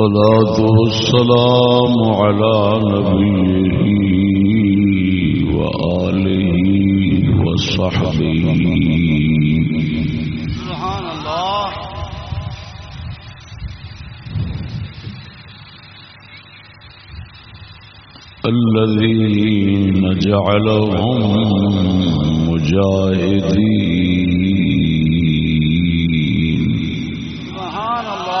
والصلاة والسلام على نبيه وآله وصحبه. سبحان الله. الذين جعلهم مجاهدين سبحان الله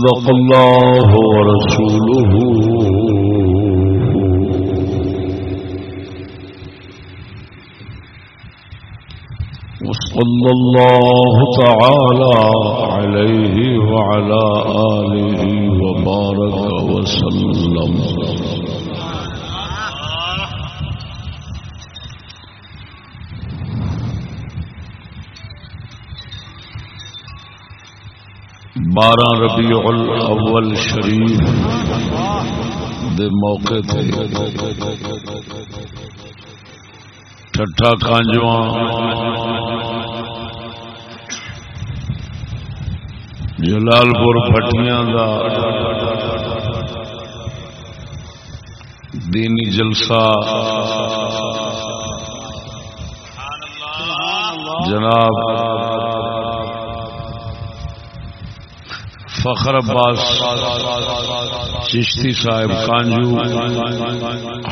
صدق الله ورسوله. وصلى الله تعالى عليه وعلى آله وبارك وسلم. بارہ ربیع الاول شریف دے موقع تے۔ ٹھٹھا کانجواں جلال پور پٹیاں دا دینی جلسہ۔ جناب فخر عباس، چشتی صاحب کانجو،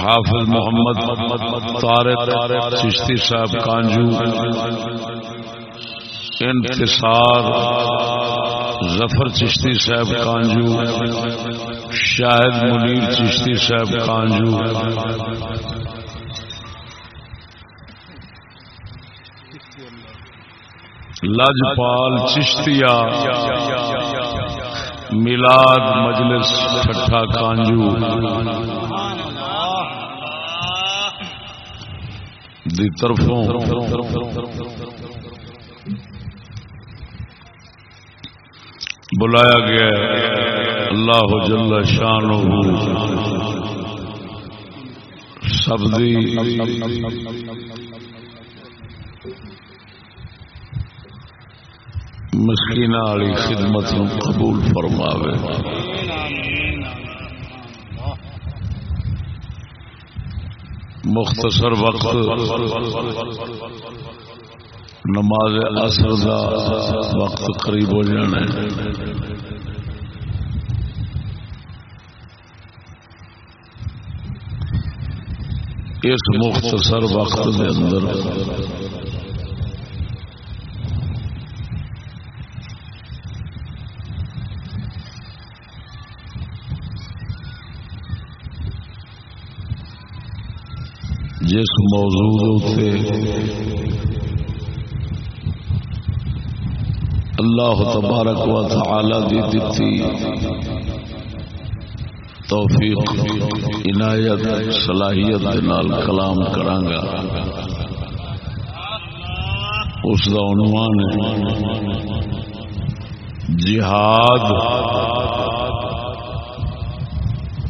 حافظ محمد، طارق چشتی صاحب کانجو، انتصار، ظفر چشتی صاحب کانجو، شاہد منیر چشتی صاحب کانجو۔ لجپال چشتیا میلاد مجلس ٹھٹھا کانجو۔ دی طرفوں۔ بلایا گیا اللہ جل شان سب دی مسکین والی خدمت نو قبول فرماوے۔ مختصر وقت نماز اثر دا وقت قریب ہو جانا ہے۔ اس مختصر وقت دے اندر جس موضوع سے اللہ تبارک و تعالی دی دتی توفیق عنایت صلاحیت دے نال کلام کرانگا اس دا عنوان ہے جہاد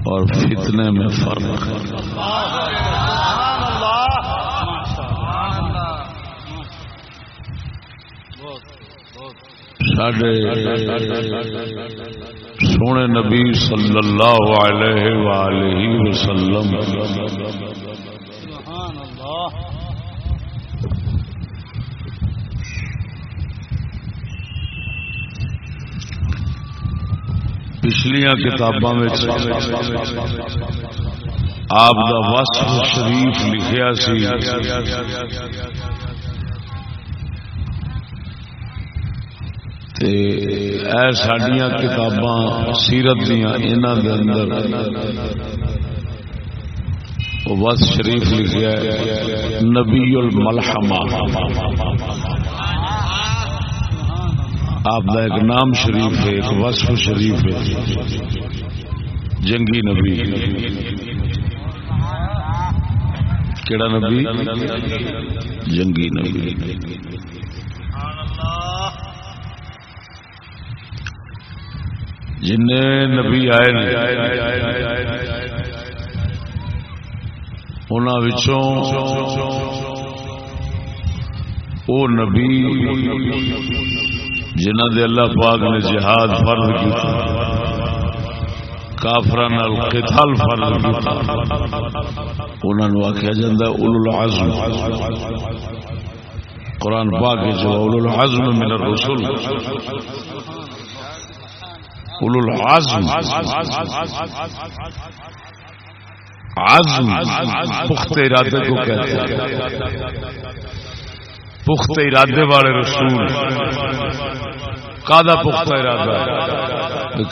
اور فتنے میں فرق ساڈے سونے نبی صلی اللہ علیہ وآلہ وسلم۔ سبحان پچھلیاں کتاباں آپ دا وصف شریف لکھیا سی۔ تے اے ساڈیاں کتاباں سیرت دیاں انہاں دے اندر۔ وہ وصف شریف لکھیا ہے نبی الملحمہ آپ کا ایک نام شریف ہے، ایک وصف شریف ہے۔ جنگی نبی۔ کیڑا نبی؟ جنگی نبی۔ جن نبی آئے نے او نبی جنہ دے اللہ پاک نے جہاد فرض کیتا کافران القتال فرض کیتا۔ انہاں نو آکھیا جاندا اولو العزم۔ قرآن پاک جو اولو العزم من الرسول۔ اولو العزم. عزم. پخت ارادے کو کہتے ہیں. پخت ارادے والے رسول. کا پختہ ارادہ؟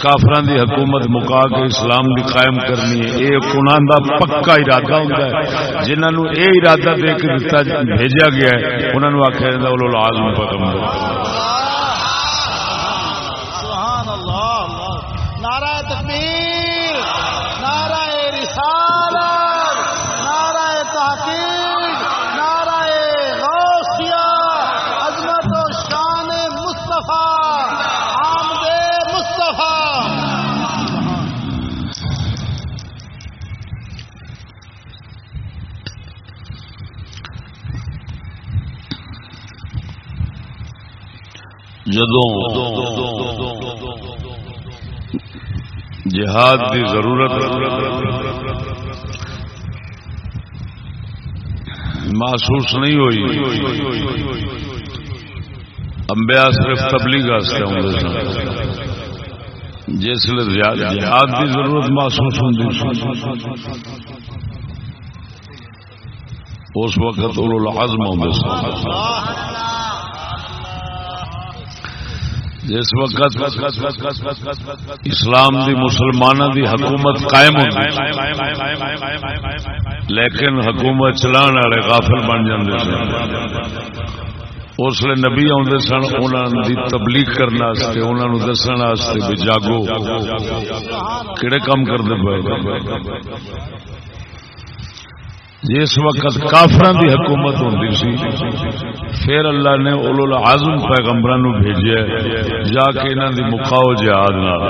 کافران دی حکومت مکا کے اسلام دی قائم کرنی ہے. یہ انہوں دا پکا ارادہ ہوتا ہے. جنہوں نے یہ ارادہ دے کے بھیجا گیا ہے انہوں نے آخیا جاتا وہ لازم پیغمبر سبحان اللہ اللہ نعرہ تکبیر نعرہ رسالت نعرہ تحقیق نعرہ غوثیہ عظمت و شان مصطفیٰ آمد مصطفیٰ۔ جدوں جہاد دی ضرورت محسوس نہیں ہوئی۔ انبیاء صرف تبلیغ سن۔ جس جہاد دی ضرورت محسوس ہوتی اس وقت العزم آدھے سن۔ جس وقت اسلام دی مسلمانوں دی حکومت قائم ہوتی لیکن حکومت چلان والے غافل بن جاندے سن۔ اس لیے نبی آدھے سن انہوں دی تبلیغ کرنے انہوں نے دسن بھی جاگو۔ کہڑے کام کرتے پے جس وقت کافران دی حکومت ہوتی سی، پھر اللہ نے اولو العظم پیغمبران نو بھیجیا جا کے انہاں دی مکاؤ جہاد نال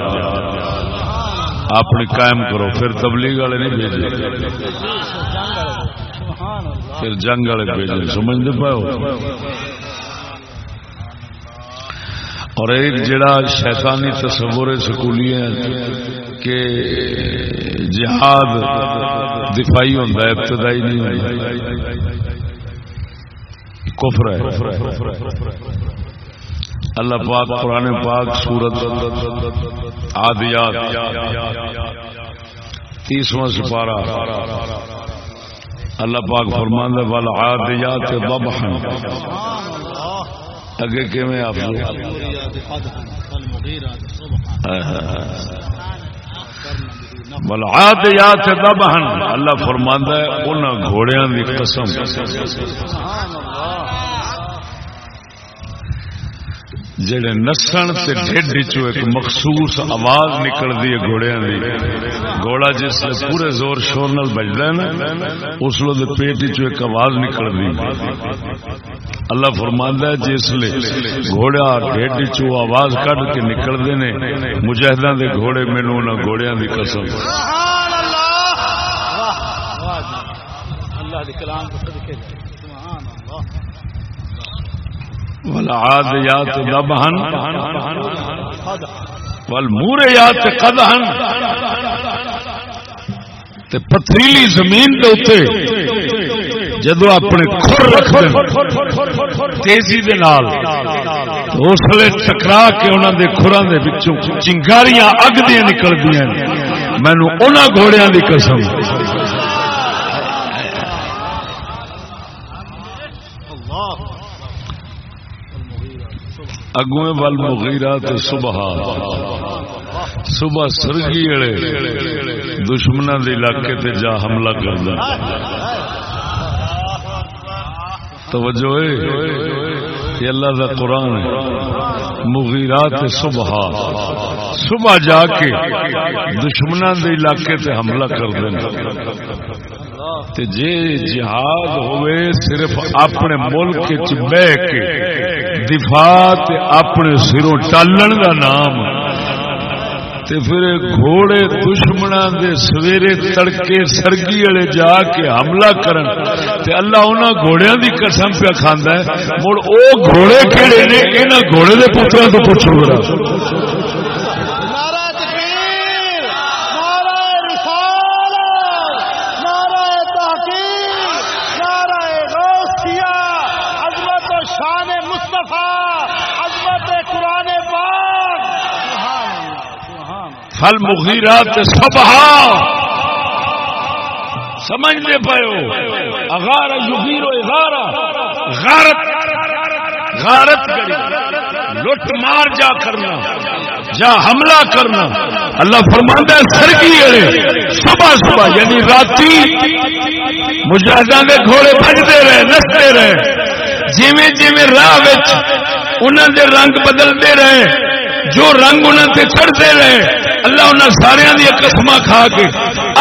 اپنے قائم کرو۔ پھر تبلیغ والے نہیں بھیجے۔ پھر جنگ والے بھیجے۔ سمجھتے پاؤ؟ اور ایک جڑا شیطانی تصور سکولی ہے کہ جہاد دفاعی ہوتا ہے، ابتدائی نہیں ہوتا کفر ہے۔ اللہ پاک، قرآن پاک، سورت آدیات۔ تیسواں سپارہ۔ اللہ پاک فرمان وال آدیات ضبحا۔ اگے کیویں آپ بلعادیات ذبحن اللہ فرماندا ہے ان گھوڑیاں دی قسم۔ جڑے نسن تے ڈھڈ چو ایک مخصوص آواز نکلدی ہے گھوڑیاں دی۔ گھوڑا جس سے پورے زور شور نال بجدا ہے نا، اس لو دے پیٹ چو ایک آواز نکلدی اللہ فرماندا ہے، جس لے گھوڑا ڈھڈ چو آواز کڈ کے نکلدے نے، مجاہداں دے گھوڑے مینوں انہاں گھوڑیاں دی قسم۔ سبحان اللہ۔ واہ اللہ دے کلام کو صدقے سبحان اللہ۔ والعادیات دبہن والموریات قدہن تے پتھریلی زمین دے اوتے جدو اپنے کھر رکھ دیں تیزی دے نال تو اس لیے ٹکرا کے انہوں دے کھراں دے وچوں چنگاریاں اگ دیاں نکلدیاں مینوں انہاں گھوڑیاں دی قسم اللہ اگویں ول مغیرہ تے صبح صبح سرگی والے دشمنوں دے علاقے تے جا حملہ کردا توجہ اے یہ اللہ دا قرآن ہے۔ مغیرات صبح صبح جا کے دشمنوں دے علاقے تے حملہ کر دیں تے جے جہاد ہوئے، صرف اپنے ملک چ بہ کے دفاع تے اپنے سروں ٹالن دا نام تے پھر گھوڑے دشمنا دے سویرے تڑکے سرگی والے جا کے حملہ کرن تے اللہ انہاں گھوڑیاں دی قسم پہ کھاندا ہے، مڑ او گھوڑے کیڑے نے، انہاں گھوڑے دے پتراں تو پوچھو ذرا نعرہ تکبیر نعرہ رسالت نعرہ تحقیق نعرہ غوثیہ عظمت و شان مصطفیٰ عظمت قرآن پاک۔ سبحان اللہ سبحان اللہ فل مغیرات صبح سمجھنے پاؤ اغار یغیر و اغارا غارت غارت کری لٹ مار جا کرنا جا حملہ کرنا۔ اللہ فرماندا ہے سرگی والے صبح صبح یعنی راتی مجاہداں دے گھوڑے بجتے رہے نستے رہے۔ جویں جویں راہ وچ دے رنگ بدلتے رہے، جو رنگ انہوں تے چڑھتے رہے، اللہ انہوں سارے دیا قسم کھا کے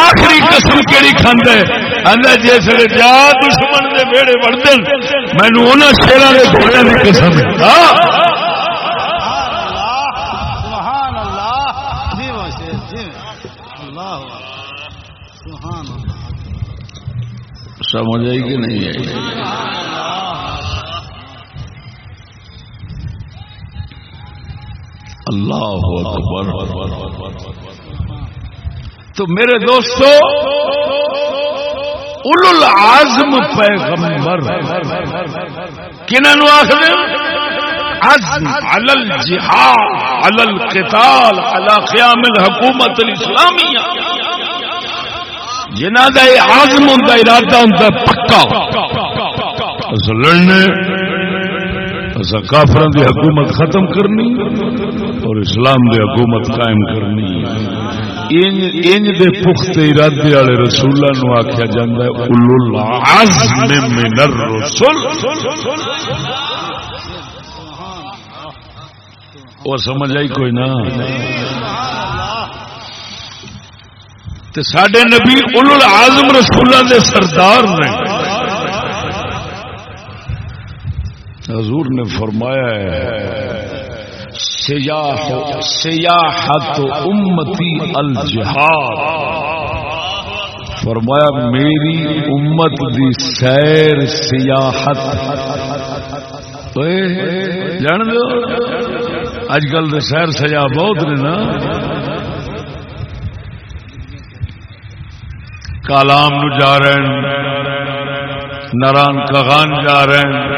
آخری قسم کہڑی کھانا ہے؟ جس جا دشمن دے بیڑے وڑدن مینو انہوں شیران کے گھوڑے کی قسم سمجھ آئی کہ نہیں آئی؟ اللہ اکبر۔ تو میرے دوستو، اولو العزم پیغمبر۔ کنہوں آخر عزم علی الجہاد، علی القتال، علی قیام الحکومت الاسلامیہ۔ جنہ کا یہ عزم ہوں ارادہ ہوں پکا۔ لڑنے ایسا کافران دی حکومت ختم کرنی اور اسلام دی حکومت قائم کرنی۔ انج انج دے پخت ارادے والے رسولہ نو آخیا جاندہ ہے، اولو من الرسول اور سمجھ آئی کوئی نہ تے ساڈے نبی اولو العزم رسولہ دے سردار نے۔ حضور نے فرمایا ہے سیاح سیاحت امتی الجہاد۔ فرمایا، میری امت دی سیر سیاحت۔ جان دو اج کل تو سیر سجا بہت نے نا۔ کالام نو جا رہے ہیں، نران کغان جا رہے ہیں۔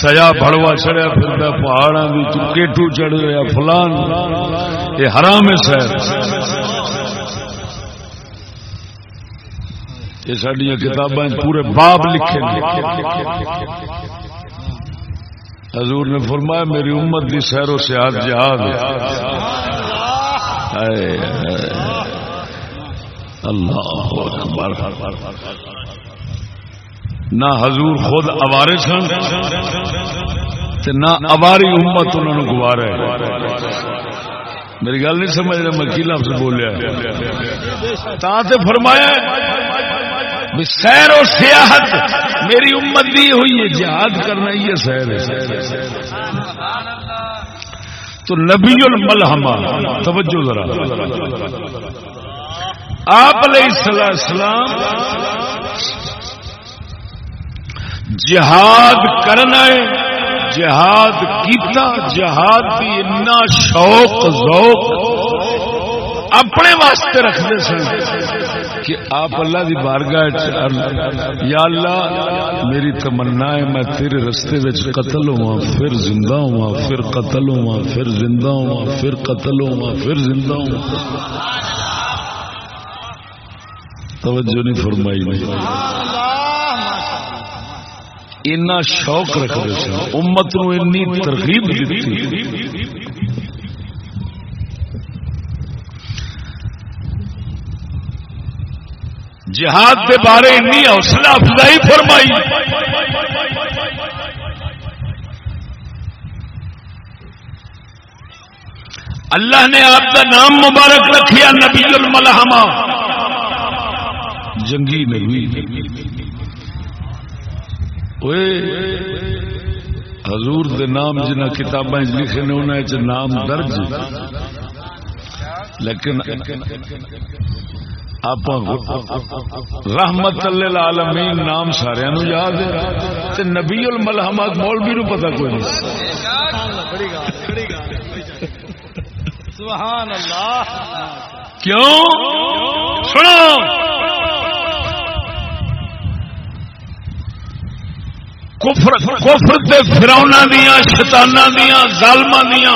سیا بڑوا چڑیا پھرتا پہاڑوں کی کیٹو چڑھ رہا فلان۔ یہ حرام ہے سیر یہ سڈیا کتابیں پورے باب لکھے حضور نے فرمایا، میری امت دی سیر و سیاحت جہاد ہائے ہائے۔ اللہ اکبر۔ نہ حضور خود اوارے سن نہ اواری امت انہوں نے گوارا ہے۔ میری گل نہیں سمجھ رہا، میں کی لفظ بولیا تا تے فرمایا سیر و سیاحت میری امت دی ہوئی ہے، جہاد کرنا ہی ہے سیر ہے۔ تو نبی الملحمہ، توجہ ذرا۔ آپ علیہ السلام جہاد کرنا ہے، جہاد کیتا، جہاد کی اتنا شوق، ذوق اپنے واسطے رکھتے سن کہ آپ اللہ دی بارگاہ یا اللہ، میری تمنا ہے، میں تیرے رستے وچ قتل ہوا پھر زندہ ہوا پھر قتل ہوا پھر زندہ ہوا پھر قتل ہوا پھر زندہ ہوا توجہ نہیں فرمائی نہیں۔ اینا شوق رکھتے سن امت نو انی ترغیب دیتی جہاد کے بارے انی حوصلہ افزائی فرمائی۔ اللہ نے آپ کا نام مبارک رکھیا نبی الملحمہ۔ جنگی نبی حضور دے نام جنہ کتابیں لکھے نے انہیں نام درج لیکن آپ رحمت العالمین نام سارے نو یاد ہے۔ نبی الملحمات مولوی نو پتا کوئی نہیں۔ سبحان اللہ۔ کیوں؟ سنو کفر کفر تے فرونا دیا شیطانہ دیا ظالمہ دیا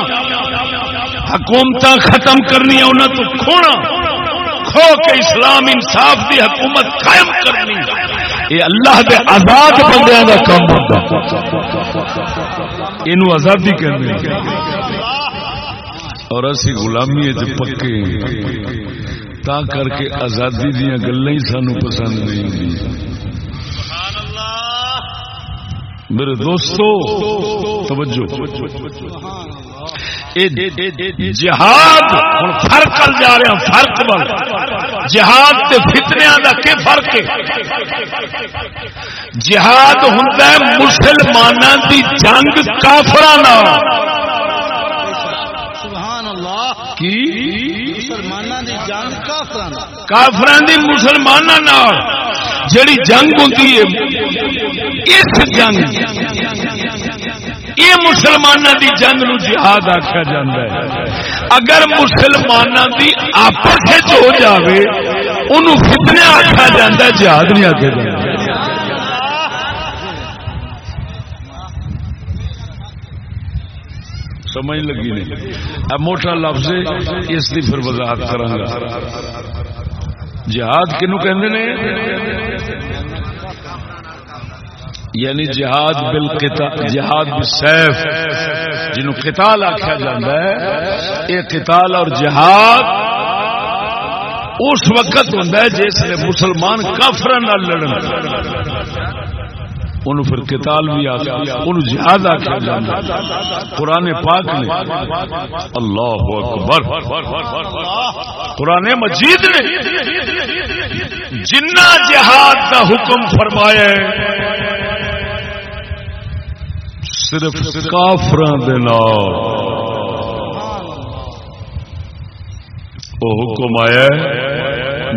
حکومت ختم کرنی انہوں تو کھونا۔ کھو کے اسلام انصاف دی حکومت قائم کرنی۔ یہ اللہ دے آزاد بندیاں دا کام ہوتا یہ آزادی کرنی اور اسی غلامی پکے۔ تا کر کے آزادی دیا گلیں ہی سانو پسند نہیں ہوئی میرے دوستو توجہ۔ جہاد فرق کر جا رہے ہیں فرق بل جہاد کے فتنیا کا کی فرق ہے؟ جہاد ہوں مسلمانوں کی جنگ کافر کی؟ کافران دی مسلمانوں جڑی جنگ ہوتی ہے اس جنگ یہ مسلمانوں دی جنگ نو جہاد آخیا جا اگر مسلمانوں دی آپس ہو جاوے ان فتنے آخیا جا جہاد نہیں آخیا جا سمجھ لگی نہیں؟ اب موٹا لفظ اس کی پھر وضاحت کرا جہاد کنو کہ یعنی جہاد بل جہاد سیف، جنہوں قتال آخیا جاتا ہے، یہ قتال اور جہاد اس وقت ہوں جس نے مسلمان کافر لڑن ان پھر کتال بھی ان جہاد آخیا قرآن پاک نے اللہ اکبر، قرآن مجید نے جنہ جہاد کا حکم فرمایا صرف کافران دے وہ حکم آیا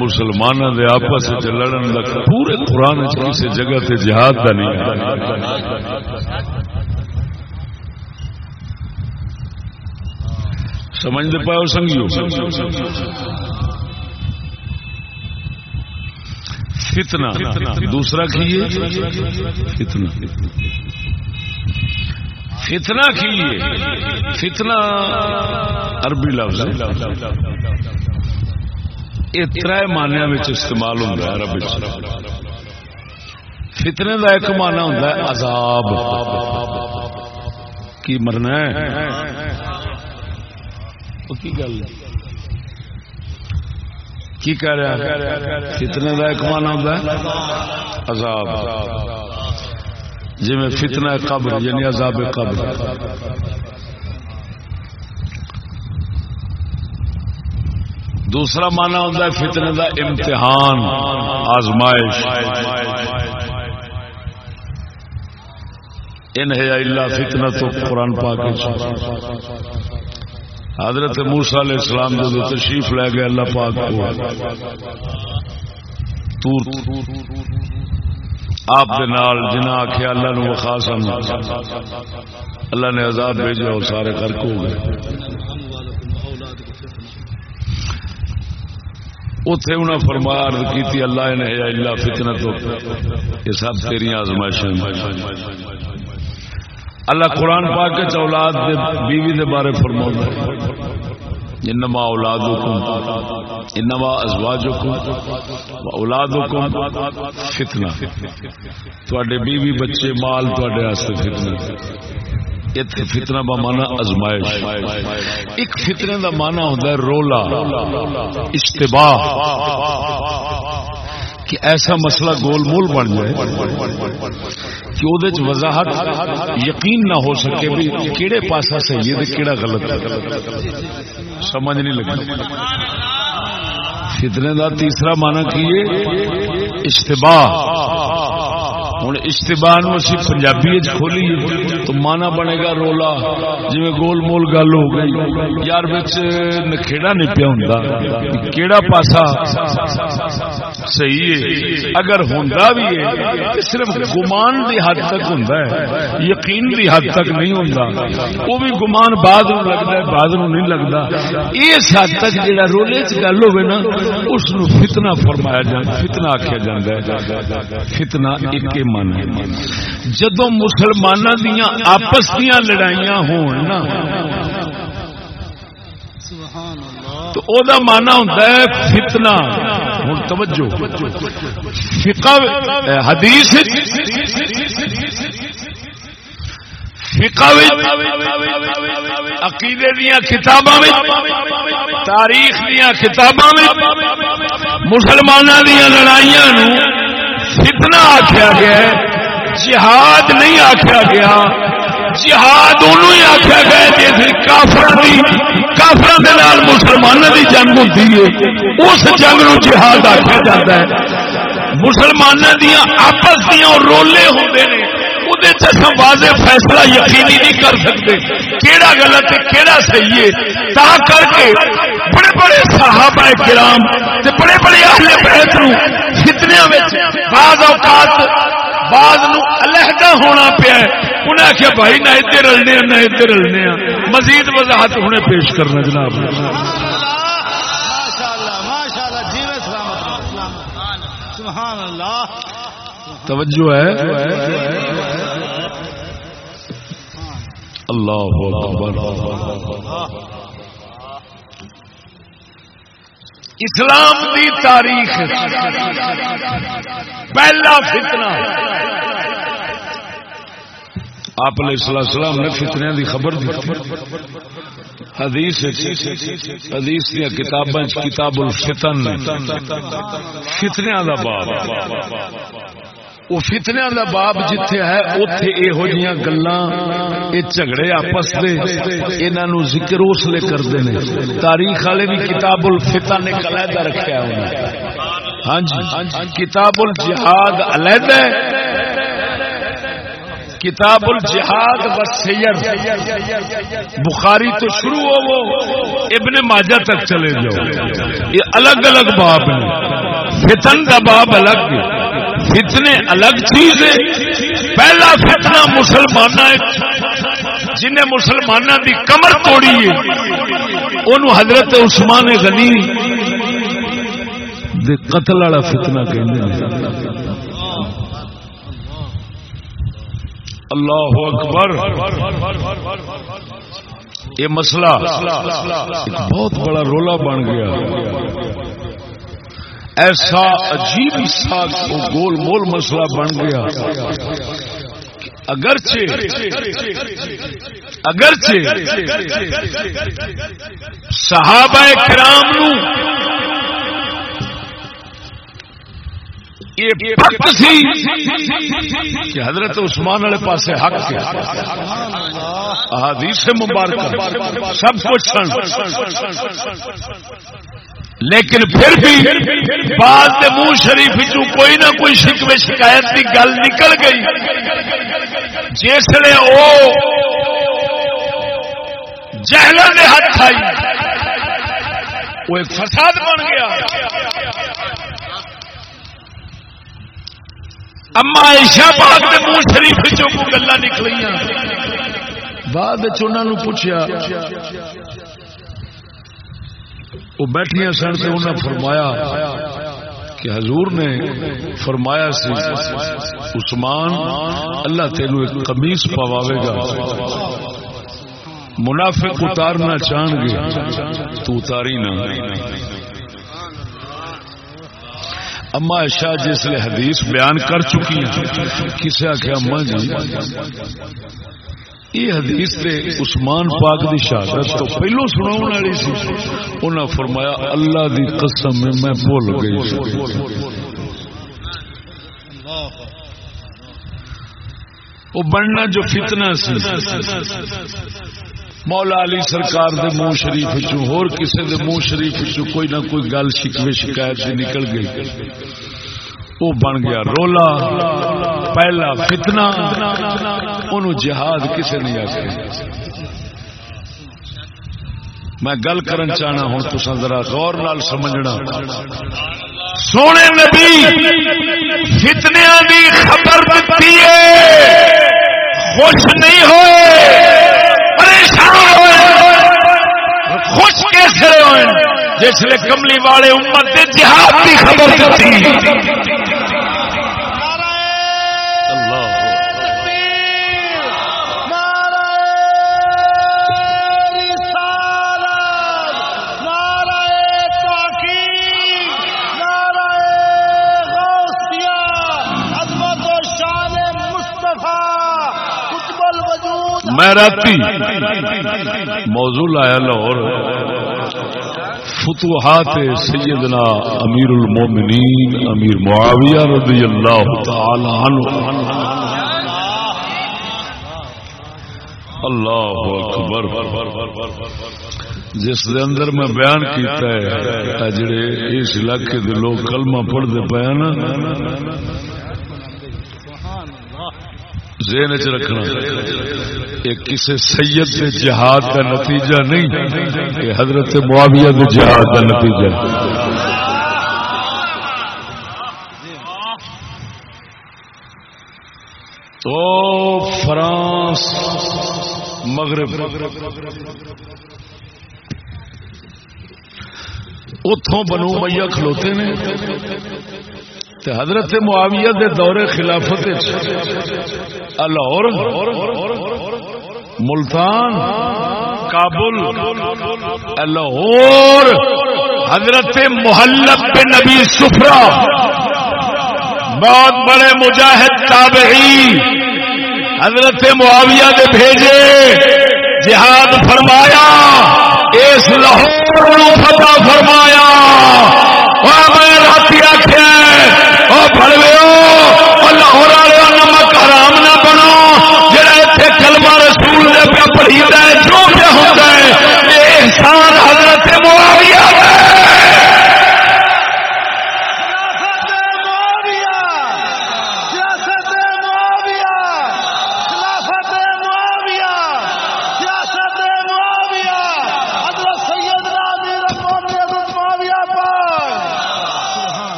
مسلمانوں دے آپس لڑن کا پورے قرآن کسی جگہ تے جہاد کا نہیں سمجھتے پاؤ سنگیو؟ فتنا دوسرا کی فتنا فتنا کی فتنا عربی لفظ یہ تر مانیا استعمال ہوتا ہے عرب فتنے کا ایک مانا ہوتا ہے عذاب۔ کی مرنا ہے؟ کی گل کی کہہ رہا فتنے کا ایک مانا ہوتا ہے عذاب۔ جی میں فتنا قبر یعنی عذاب قبر۔ دوسرا مانا ہوتا ہے فتنے کا امتحان، آزمائش۔ ان ہے اللہ فتنا تو قرآن پاک حضرت موسا علیہ السلام جو تشریف لے گئے، اللہ پاک کو۔ تور آپ جنا آخیا اللہ نو وخا سن۔ اللہ نے عذاب بھیجا وہ سارے غرق ہو گئے۔ اتے انہیں فرمایا، عرض کی اللہ نے اللہ فتنہ تو، یہ سب تیری آزمائشیں اللہ قرآن پاک کے اولاد بیوی دے بارے فرما انما اولادکم، انما ازواجکم و اولادکم فتنہ۔ تواڈے بیوی بچے، مال تواڈے واسطے فتنہ۔ اتنے فتنہ کا مانا ازمائش۔ ایک فتنے کا مانا ہوتا ہے رولا، اشتباہ۔ کہ ایسا مسئلہ گول مول بن جائے۔ کہ وہ وضاحت یقین نہ ہو سکے بھی کہڑے پاسا صحیح ہے کہڑا غلط ہے۔ سمجھ نہیں لگی۔ فتنے دا تیسرا معنی کی اشتباہ۔ ہوں اشتباہ اسی پنجابی کھولی تو مانا بنے گا رولا۔ جی گول مول گل ہو گئی، یار نکھےڑا نہیں پیا ہوں کیڑا پاسا؟ صحیح ہے۔ اگر ہوں بھی ہے صرف گمان دی حد تک ہوں یقین دی حد تک نہیں ہوں وہ بھی گمان بعد لگتا ہے، بعد نہیں لگتا اس حد تک جا رولے چ گل ہوئے نا، اس فتنا فرمایا جا فتنا آخیا جا فتنا ایک من جدو مسلمان دیا آپس دیا لڑائیاں ہون نا، تو او دا مانا ہوتا ہے فتنا ہوں توجہ۔ فقہ حدیث عقیدے دیا کتاباں تاریخ دیا کتاباں مسلمانوں دیا لڑائیاں فتنا آخیا گیا جہاد نہیں آخیا گیا۔ جہاد انہوں ہی آخیا گیا جی کافر کافر مسلمانوں کی جنگ ہوتی ہے۔ اس جنگ نو جہاد آخیا جاتا ہے۔ مسلمانوں دیا آپس دیا رولے ہوتے ہیں واضح فیصلہ یقینی نہیں کر سکتے کیڑا غلط ہے کیڑا صحیح ہے تا کر کے بڑے بڑے صحابہ کرام تے بڑے بڑے اہل بیت نو فتنیا بعض اوقات بعض نو علیحدہ ہونا پیا انہیں آخیا بھائی نہ ادھر رلنے نہ ادھر رلنے مزید وضاحت ہونے پیش کرنا جناب توجہ ہے اللہ اکبر۔ اسلام دی تاریخ، پہلا فتنہ۔ آپ علیہ السلام نے فتنیا دی خبر دی۔ حدیث حدیث دیا کتاباں کتاب الفتن۔ فتنیا دا باب۔ وہ فتنیا کا باب جتھے ہے اتے یہو جہاں گلا جھگڑے آپس کے انہوں ذکر اس لیے کرتے ہیں تاریخ والے بھی کتاب الفتا نے علیحدہ رکھا ہاں جی کتاب الجہاد علیحدہ کتاب الجہاد سیر۔ بخاری تو شروع ہو وہ، ابن ماجہ تک چلے جاؤ۔ یہ الگ الگ باب ہیں۔ فتن کا باب الگ فتنے الگ چیز ہے۔ پہلا فتنا مسلمان جنہیں مسلمانوں کی کمر توڑی ہے۔ ان حضرت عثمان غنی دے قتل والا فتنا کہ اللہ اکبر۔ یہ مسئلہ بہت بڑا رولا بن گیا۔ ایسا عجیب سا گول مول مسئلہ بن گیا اگرچہ اگرچہ صحابہ کرام نو کہ حضرت عثمان والے پاس حق حدیث مبارک سب کچھ لیکن پھر بھی بعد منہ شریف چو کوئی نہ کوئی شکوے شکایت کی گل نکل گئی۔ جسے وہ جہل نے ہاتھ آئی وہ ایک فساد بن گیا۔ اما عائشہ پاک کے منہ شریف چوں کو گلا نکلیاں۔ بعد انہوں نے پوچھا وہ بیٹھیا سن سے انہیں فرمایا کہ حضور نے فرمایا سی، عثمان، اللہ تینو ایک قمیص پواوے گا۔ منافق اتارنا چاہن گے، تو اتاری نہ۔ اما شاہ جس نے حدیث بیان کر چکی ہیں، کسے آخیا اما جی یہ حدیث تے عثمان پاک دی شہادت تو پہلو سنا والی سی۔ انہاں فرمایا، اللہ دی قسم میں میں بھول گئی وہ بننا جو فتنہ سی۔ مولا علی سرکار دے منہ شریف چوں ہور کسے دے منہ شریف چوں کوئی نہ کوئی گل شکوے شکایت سے نکل گئی۔ وہ بن گیا رولا، پہلا فتنہ۔ انہوں جہاد کسے نہیں آتے میں گل کرن چاہنا ہوں تو ذرا غور نال سمجھنا۔ سونے نبی فتنے دی خبر دیتی ہے۔ خوش نہیں ہوئے، پریشان ہوئے۔ خوش کیسے ہوئے؟ جس لیے کملی والے امت جہاد کی خبر دیتی میں راتی موضوع لایا لاہور۔ فتوحات سیدنا امیر المومنین امیر معاویہ رضی اللہ تعالی عنہ۔ اللہ اکبر۔ جس دے اندر میں بیان کیتا ہے جڑے اس علاقے دے لوگ کلمہ پڑھ دے پیا نا ذہن چ رکھنا۔ یہ کسی سید کے جہاد کا نتیجہ نہیں، یہ حضرت معاویہ کے جہاد کا نتیجہ۔ تو فرانس، مغرب۔ اتوں بنو میاں کھلوتے نے۔ حضرت معاویہ دے دور خلافت لاہور، ملتان، کابل، لاہور، حضرت محلب بن نبی سفرا، بہت بڑے مجاہد تابعی حضرت معاویہ دے بھیجے، جہاد فرمایا، اس لاہور فتح فرمایا۔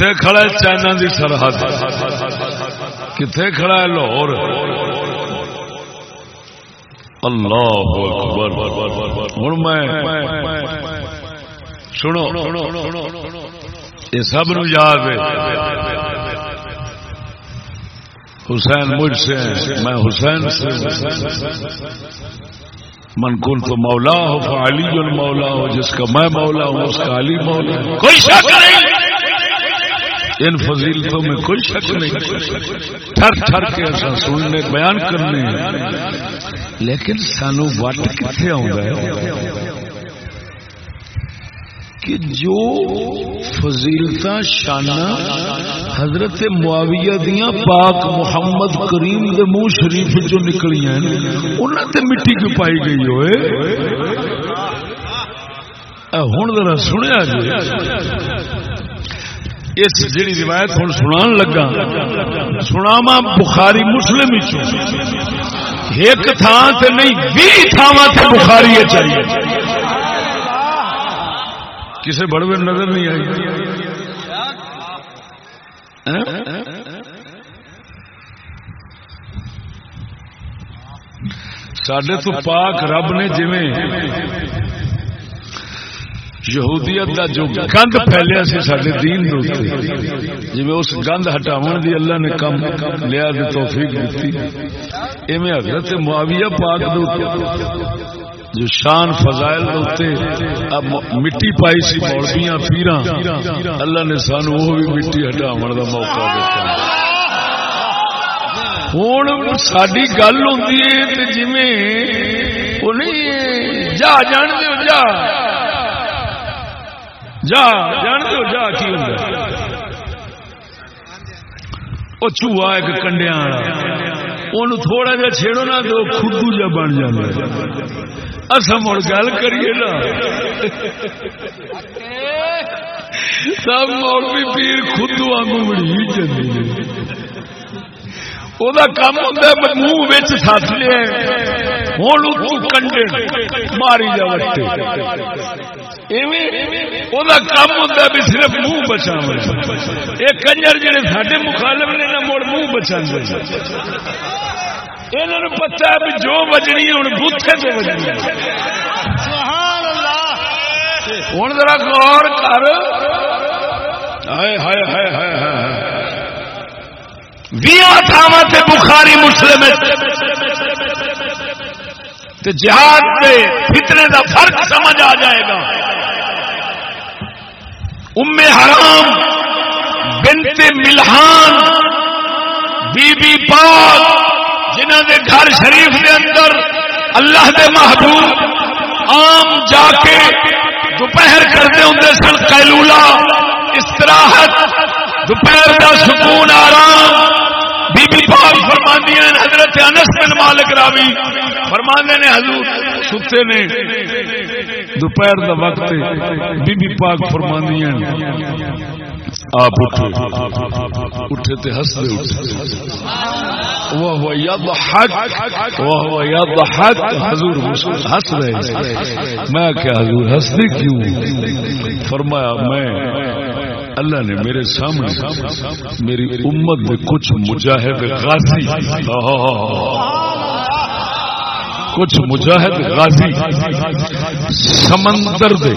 کتنے کھڑا ہے چائنا دی سرحد؟ کتنے کھڑا ہے لاہور؟ اللہ ہوں میں سنو۔ یہ سب نو یاد ہے۔ حسین مجھ سے میں حسین سے من تو مولا ہو علی مولا ہو، جس کا میں مولا ہوں، اس کا علی مولا کوئی شک نہیں۔ ان فضیلتوں میں کوئی شک نہیں۔ ٹھر ٹھر کے ایسا سننے، بیان کرنے۔ لیکن سانو وٹ کتنے آ کہ جو فضیلت شانہ حضرت معاویہ دیا پاک محمد کریم دے منہ شریف جو نکلی ہیں انہوں تے مٹی کیوں پائی گئی ہوئے؟ ہوں ذرا سنیا جی۔ اس جڑی روایت ہوں سنا لگا سناوا بخاری مسلم ایک تھان سے نہیں بھی تھاواں بخاری چاہیے کسے بڑوے نظر نہیں آئی۔ سڈے تو پاک رب نے جی یہودیت دا جو گند پھیلیا سی سارے دین جی اس گند ہٹاو دی اللہ نے کم لیا دی توفیق دیتی۔ ایویں حضرت معاویہ پاک دو جو شان فضائل مٹی پائی سی مولویاں پیران اللہ نے سانو وہ بھی مٹی ہٹاو دا موقع دیتا۔ ہوں ساری گل ہوں جی وہ نہیں جا جان دو جا۔ جا جان دو جا کی وہ چوہا ایک کنڈیا والا۔ تھوڑا جا چھیڑو نا تو خدو جا بن جائے اصا مڑ گل کریے نا۔ سب مڑ پیر خدو آگوں بڑی چلے وہ کام ہوتا ہے منہ سات لیا ہوں کنڈے ماری جا بچے کام ہوتا بھی صرف منہ بچا یہ کنجر جڑے سارے مخالف نے نہ مڑ منہ بچا یہ پتا بھی جو بجنی ہوں بوتھے سے بجنی ہوں ذرا غور کر۔ بخاری مسلم جہاد فتنے کا فرق سمجھ آ جائے گا۔ ام حرام بنت ملحان بی بی پاک جنہ دے گھر شریف دے اندر اللہ دے محبوب عام جا کے دوپہر کرتے ہوں سن کیلولا استراحت، دوپہر کا سکون آرام بی بی پاک فرماندی ہیں، حضرت انس بن مالک راوی۔ فرماندے نے حضور، ستے نے دوپہر دا وقت بی بی پاک فرماندی ہیں۔ آپ اٹھے۔ اٹھے تے ہس دے اٹھے وہ یضحک وہ یضحک حضور ہس رہے میں کہ حضور ہستے کیوں؟ فرمایا، میں اللہ نے میرے سامنے میری امت میں کچھ مجاہد غازی۔ کچھ مجاہد غازی سمندر دے،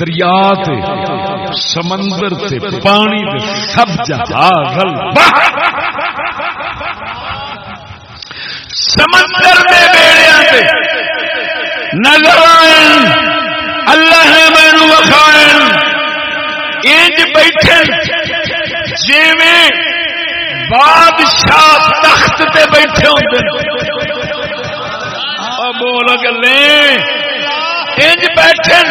دریا تے، سمندر تے، پانی دے سب جہاز سمندر دے بیڑیاں تے نظر آئیں، اللہ نے مینو وکھائیں۔ انج بیٹھے جی بادشاہ تخت تے بیٹھے ہوتے بول گلے۔ انج بیٹھے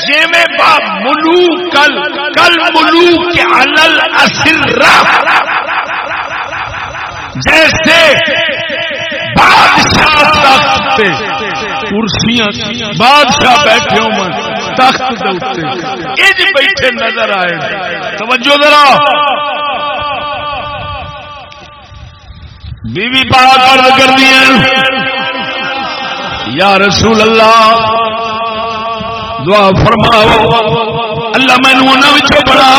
جی با ملو کل کل ملو کے جیسے بادشاہ تخت کرسیاں، بادشاہ بیٹھے ہو تخت بیٹھے نظر آئے۔ توجہ ذرا۔ بیوی پاک عرض کر دیا یا رسول اللہ، دعا فرماؤ، اللہ مینو انہوں بڑا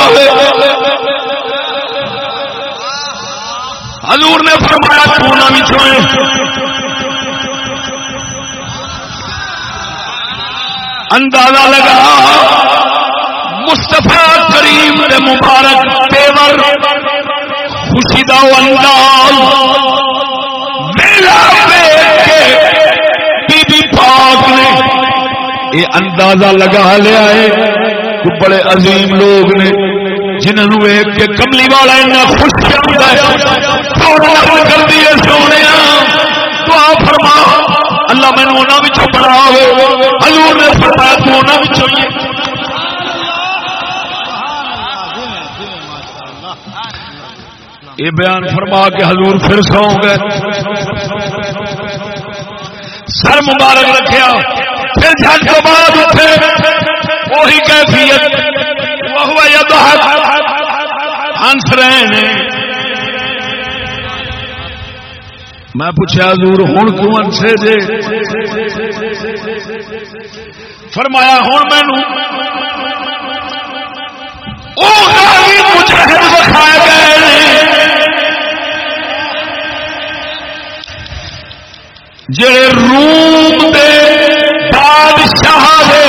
حضور نے فرمایا، تو انہوں اندازہ لگا مستفا کریم دے مبارک تیور، خوشی دا انداز۔ یہ اندازہ لگا لیا ہے بڑے عظیم لوگ نے جنہوں ایک کے کملی والا اتنا خوش کرتا ہے۔ کر دیے سونے دعا فرما۔ اللہ مینو بڑا ہزور نے فرمایا، تو یہ بیان فرما کے حضور پھر سو گئے۔ سر مبارک رکھیا۔ پھر جھٹ کے بعد اٹھے، وہی کیفیت وہ ہنس رہے ہیں۔ میں پوچھا، حضور ہوں کیوں انسے جے؟ فرمایا ہوں مینو مجاہد بکھائے گئے جڑے روم دے بادشاہ دے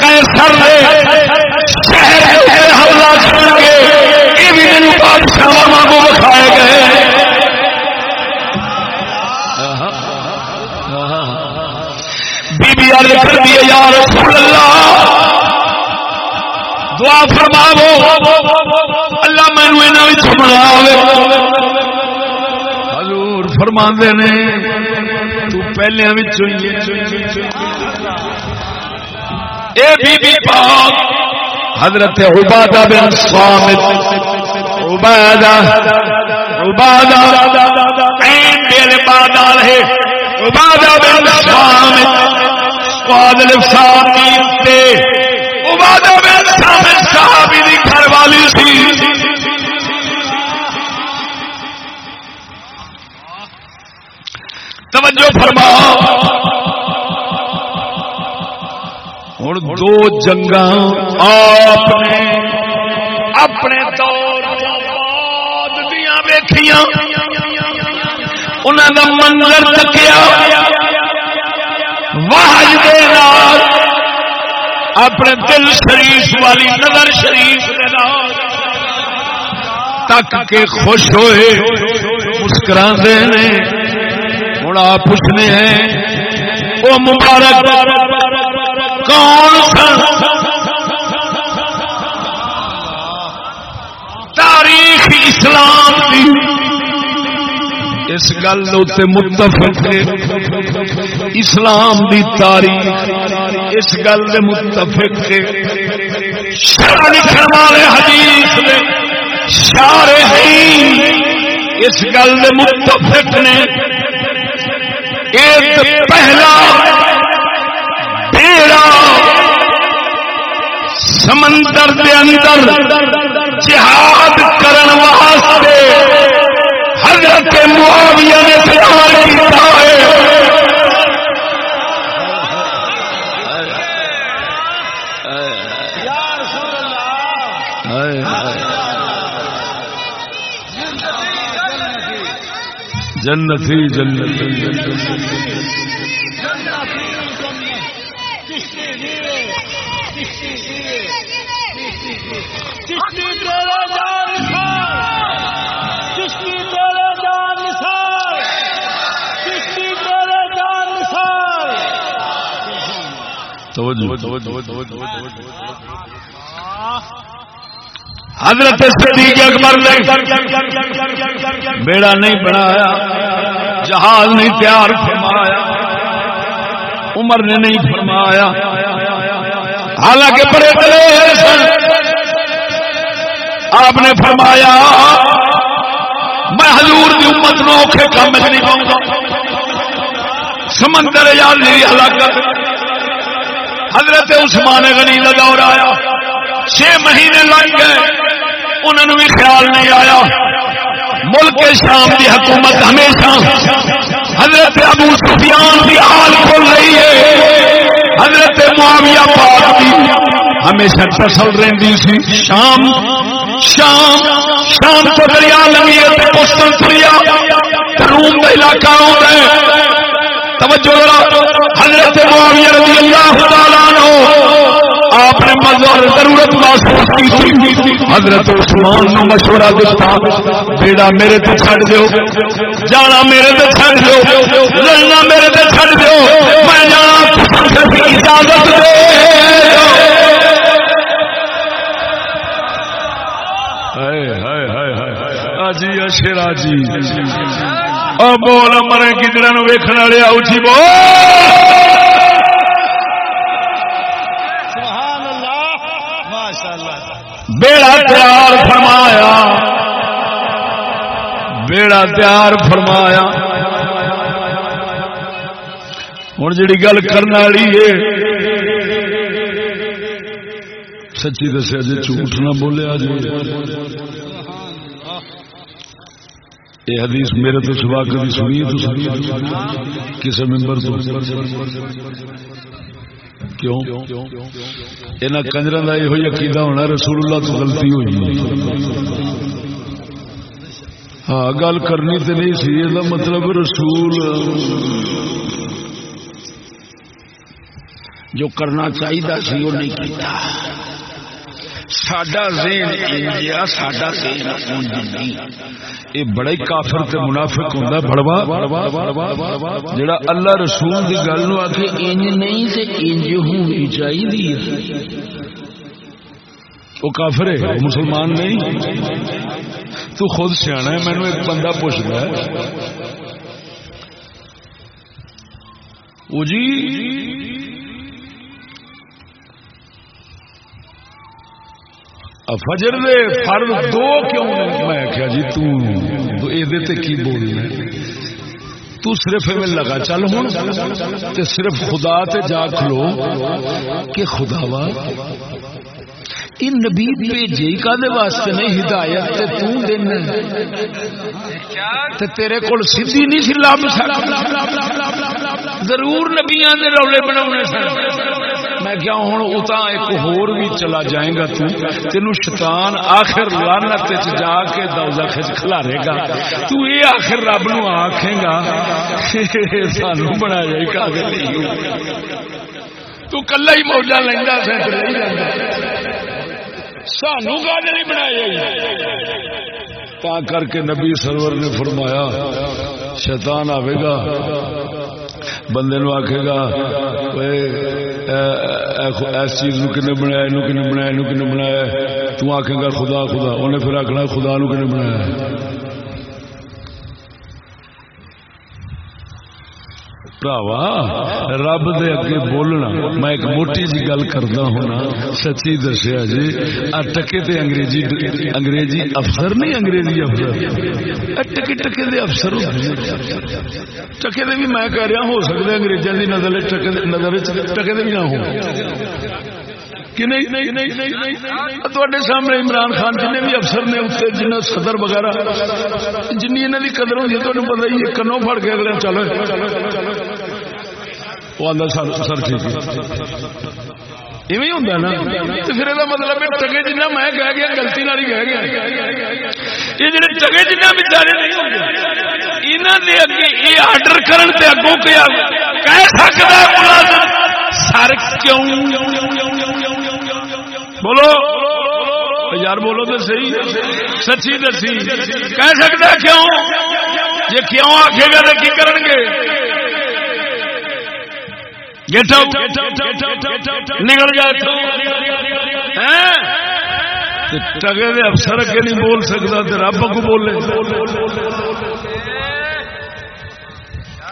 کیسر دے شہر حملہ کر کے یہ بھی میرے بادشاہ کو بکھائے گئے۔ بی بی عرض کر دیے یا رسول اللہ، دعا فرماو اللہ مینو یہاں بنا حضور فرما نے، تو پہلے اے بی بی پاک، حضرت Ubada bin Samit, Ubada Ubada N دل بادال ہے عبادہ بن صامت، سواد لفظ تے عبادہ بن صامت صحابی دی گھر والی سی۔ توجہ فرما۔ ہوں دو جنگ آپ نے اپنے طور ویخیا انہوں کا منظر تکیا واہج جی اپنے دل شریف والی نظر شریف تک کے خوش ہوئے مسکرا دے ہوں آپ پوچھنے ہیں وہ مبارک کون سن؟ تاریخ اسلام کی اس گل متفق اسلام دی تاریخ۔ اس گل متفق لکھن والے حدیث شارے اس گل متفق نے۔ پہلا بیڑا سمندر دے اندر جہاد کرن واسطے حضرت معاویہ نے تیار کیتا ہے۔ جنتی۔ حضرت صدیق اکبر نے بیڑا نہیں بنایا جہاز نہیں تیار فرمایا عمر نے نہیں فرمایا حالانکہ بڑے دلیر سن۔ آپ نے فرمایا، میں حضور کی امت نو اوکھے کام نہیں پاؤں گا سمندر یا ہلاکت حضرت عثمان غنی کا دور آیا۔ چھ مہینے لگ گئے۔ انہوں نے بھی خیال نہیں آیا۔ ملک شام کی حکومت ہمیشہ حضرت ابو سفیان کی حال کھل رہی ہے۔ معاویہ پاک کی ہمیشہ ٹسل رہی سی۔ شام شام شام کو دریا لگی ہے پستن دریا روم کا علاقہ ہوتا ہے۔ توجہ حضرت معاویہ رضی اللہ تعالیٰ عنہ آپ نے مزہ ضرورت محسوس کی حضرت عثمان نے مشورہ دیتا بیڑا میرے تے چھڑ دیو، جانا میرے تے چھڑ دیو، لڑنا میرے تے چھڑ دیو، میں جانا اجازت دے جی اشرا جی اور بول مرے کدھر ویکن والے آؤ جی بول بیڑا تیار فرمایا بیڑا تیار فرمایا ہوں جی گل کرنے والی ہے۔ سچی دسیا جی جھوٹ نہ بولیا جی۔ یہ حدیث میرے تو سوا کبھی سنی تو کسی ممبر تو؟ کیوں؟ یہاں کنجر کا یہ عقیدہ ہونا رسول اللہ تو غلطی ہوئی۔ ہاں گل کرنی تو نہیں سی، یہ مطلب رسول۔ جو کرنا چاہیے سی وہ نہیں کیتا۔ ساڈا ذہن انجیا ساڈا ذہن اونج نہیں۔ یہ بڑا ہی کافر تے منافق ہوندا بڑوا۔ جڑا اللہ رسول دی گل نو آکھے، انج نہیں تے انج ہونی چاہیے وہ کافر ہے، مسلمان نہیں۔ تو خود سیاح ہے مینو ایک بندہ پوچھتا ہے۔ وہ جی فجر دے، فرض دو کیوں میں کیا جی تو یہ کی بولنا تو صرف میں لگا، چل ہوں تے صرف خدا تے جا کھلو کہ خدا وا ان نبی بھیجے کا دے واسطے نہیں ہدایت تے تو دینا تے تیرے کول سیدھی نہیں سی، لب ضرور نبیاں دے رولے بناونے سن۔ میں کیا ہوں اتا ایک ہور بھی چلا جائے گا تو تینو شیطان آخر لانت جا کے دوزہ کھلارے گا۔ تو یہ آخر رب نو آکھیں گا، سانو بنا جائے گا تو کلا ہی موجہ لینا سے سانو گا نہیں بنایا جائے تا کر کے نبی سرور نے فرمایا، شیطان آئے گا، بندے نو آخے گا اس چیز نو کنے بنایا، نو کنے بنایا، نو کنے بنایا۔ تو آخے گا خدا خدا۔ انہیں پھر آخنا خدا نو کنے بنایا۔ بھراوا رب دے اگے بولنا میں ایک موٹی جی گل کردا ہونا سچی دسیا جی ٹکے تے انگریزی انگریزی افسر نہیں انگریزی افسر ٹکے ٹکے دے افسر ٹکے دے بھی میں کہہ رہا ہو سکتا انگریزوں کی نظر نظر ٹکے دے بھی نہ ہو کہ نہیں سامنے عمران خان جن بھی افسر نے اتنے جن صدر وغیرہ جن کی قدر ہوتی ہے تمہیں پتا ہی کنوں پڑ کے اگلے چلو وہ آدھا سر سر ٹھیک ہوں نا پھر یہ مطلب ٹگے جنہ میں کہہ گیا گلتی نال ہی کہہ گیا یہ جڑے ٹگے جنہ بچارے نہیں یہ آرڈر کرن تے اگوں کیا کہہ سکتا ہے ملازم سر کیوں بولو یار بولو تو صحیح سچی دسی کہہ سکتا کیوں یہ کیوں آخے گا تو کی کرن گے نکل جائے ٹگے دے افسر اگے نہیں بول سکتا تو رب کو بولے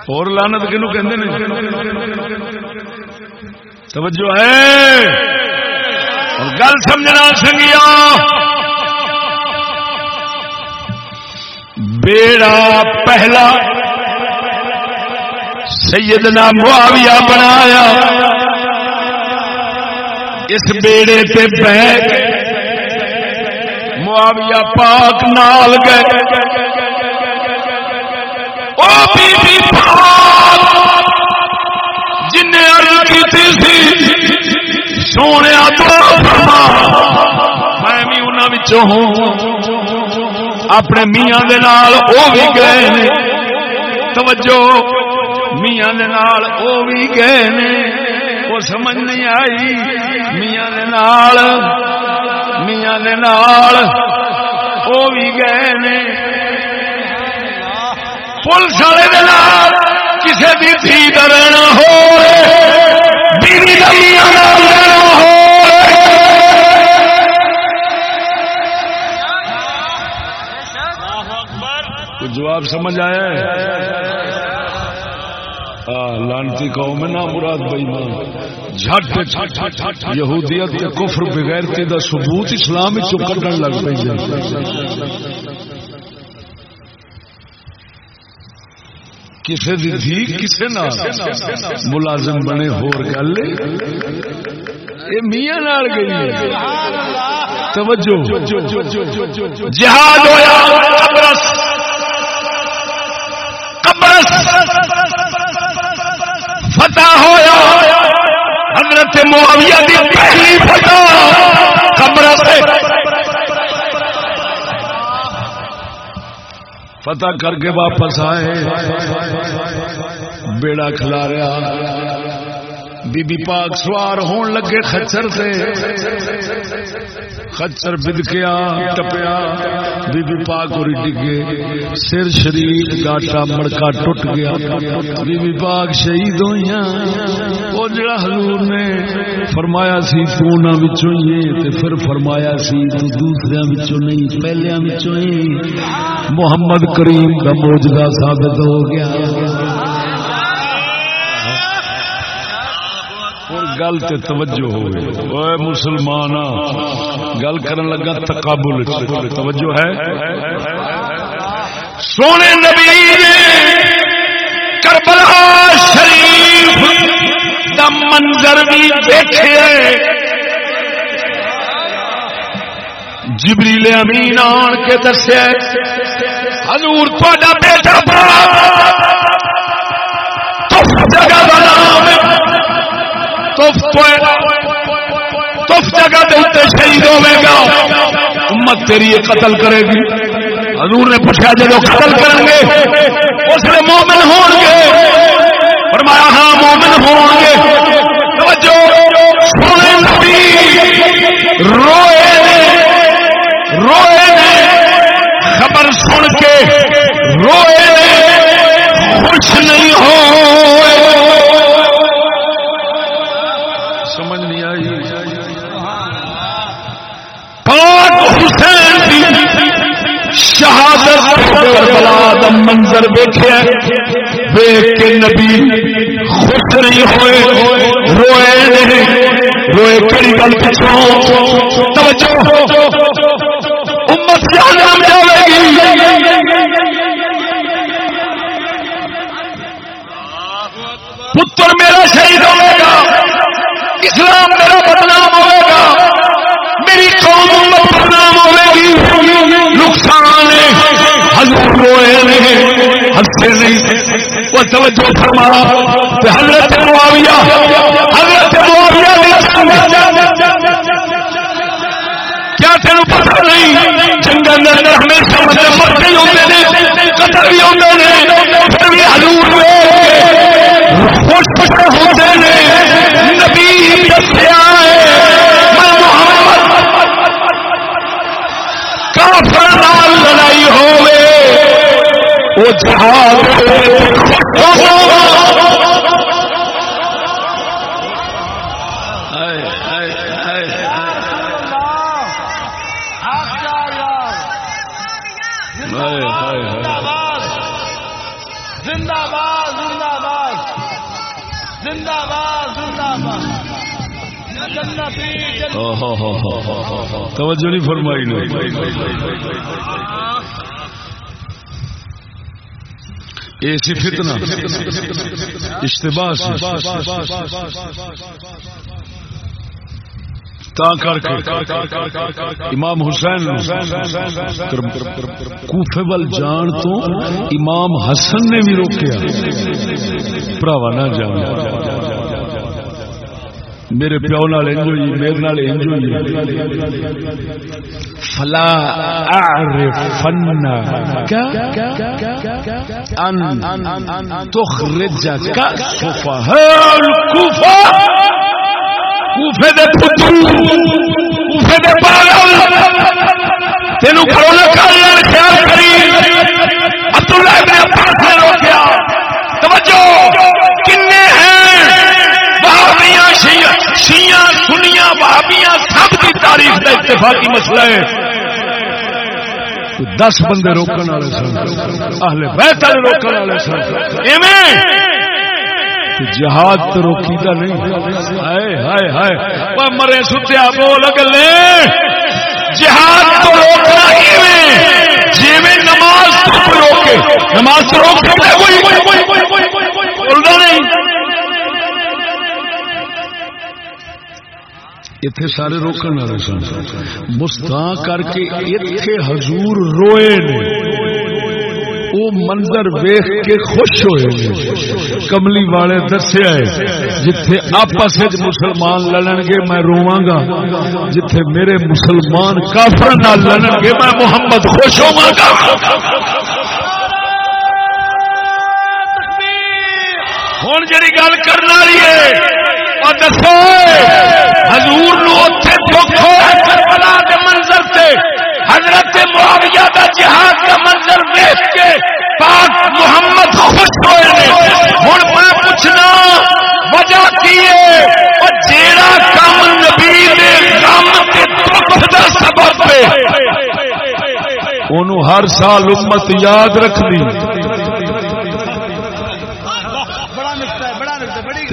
اور لانت کنو کہ توجہ ہے گل سمجھنا سنگیا بیڑا پہلا سیدنا معاویہ بنایا۔ اس بیڑے تے بہ معاویہ پاک نال گئے۔ او بی بی پاک جن عرض کی تھی سونے فرما۔ میں بھی انہوں ہوں۔ اپنے میاں دے نال او بھی گئے۔ توجہ۔ میاں دے نال او بھی گئے نے، وہ سمجھ نہیں آئی۔ میاں دے نال، میاں دے نال او بھی گئے نے۔ پولیس والے دے نال کسے بھی تھی درنا ہو بیوی کا میاں نال رہنا ہو جواب سمجھ آیا ہے؟ لانتی قوم نا مراد بھائی جھٹ، یہودیت کے کفر بغیر دا ثبوت اسلام چ کڈن لگ پی کسی دی دھی کسی نہ۔ ملازم بنے ہور گل۔ یہ میاں نال گئی توجہ۔ جہاد ہویا۔ قبرس۔ قبرس۔ فتح ہوا حضرت معاویہ دی پہلی فتح قبر سے۔ فتح کر کے واپس آئے۔ بیڑا کھلا رہا۔ بی بی پاک سوار ہون لگے خچر سے۔ خچر بدکیا، ٹپیا۔ بی بی پاک اور ڈگے۔ سر شریف گاٹا مڑکا ٹوٹ گیا۔ بی بی پاک شہید ہوئی وہ جڑا حضور نے فرمایا سی، تو نہ وچوں ہی تے پھر فرمایا سی، تو دوسرے وچوں نہیں پہلے وچوں ہی۔ محمد کریم کا موجودہ ثابت ہو گیا۔ گل تے توجہ ہوئے۔ مسلمان گل کرن لگا تقابل توجہ ہے؟ سونے نبی کربلا شریف دا منظر بھی دیکھے جبریل امین آن کے دسیا حضور تھوڑا بیٹا جگہ کا تف جگہ شہید ہوے گا۔ امت تیری یہ قتل کرے گی۔ حضور نے پوچھا جب قتل کریں گے، اس میں مومن ہون گے۔ فرمایا ہاں مومن ہون گے۔ روئے روئے خبر سن کے، روئے خوش نہیں منظر ویخیا ویخ کے نبی خوش نہیں ہوئے، روئے روئے کہڑی گل پچھو توجہ۔ امت جانم جائے گی۔ پتر میرا شہید ہوئے گا، اسلام میرا بدنام ہوئے گا۔ نہیں ہنسے نہیں وہ توجہ فرما حضرت معاویہ حضرت معاویہ کیا تین پتا نہیں؟ چنگا اندر ہمیشہ مطلب مرتے ہی ہوتے ہیں قتل بھی ہوتے ہیں پھر بھی حضور خوش خوش رہو۔ توجہ نہیں فرمائی ایسی فتنہ کر کے امام حسین کوفے ول جان تو امام حسن نے بھی روکیا۔ پراوا نہ جانا میرے پیو نال انج ہوئی میرے نال انج ہوئی فلا اعرفن کا ان تخرجك سفهاء الكوفه کوفے دے پتر کوفے دے پاگل۔ تینو نے کر خیال کری تاریخ کا اتفاقی مسئلہ ہے۔ دس بندے روکن والے سن۔ اہل بیت والے روکن والے سن۔ ایویں۔ جہاد تو روکی کا نہیں۔ ہائے ہائے ہائے۔ مرے ستیا بول گلے جہاد تو روکنا جی نماز تو روکے۔ نماز تو روک اتنے سارے روکن والے سن مستا کر کے اتنے حضور روئے نے وہ منظر ویخ کے خوش ہوئے کملی والے دسیا ہے جتھے آپس مسلمان لڑن گے میں رواں گا جتھے میرے مسلمان کافر نہ لڑن گے میں محمد خوش ہوا گا ہوں جی گل کرنا اور دسو ہزور منظر سے حضرت معاویہ دا جہاد کا منظر دیکھ کے پاک محمد خوش ہوئے ہوں میں پوچھنا، وجہ کی اور جیڑا کام نبی دے کام کے دکھ دا سبب انہوں ہر سال امت یاد رکھ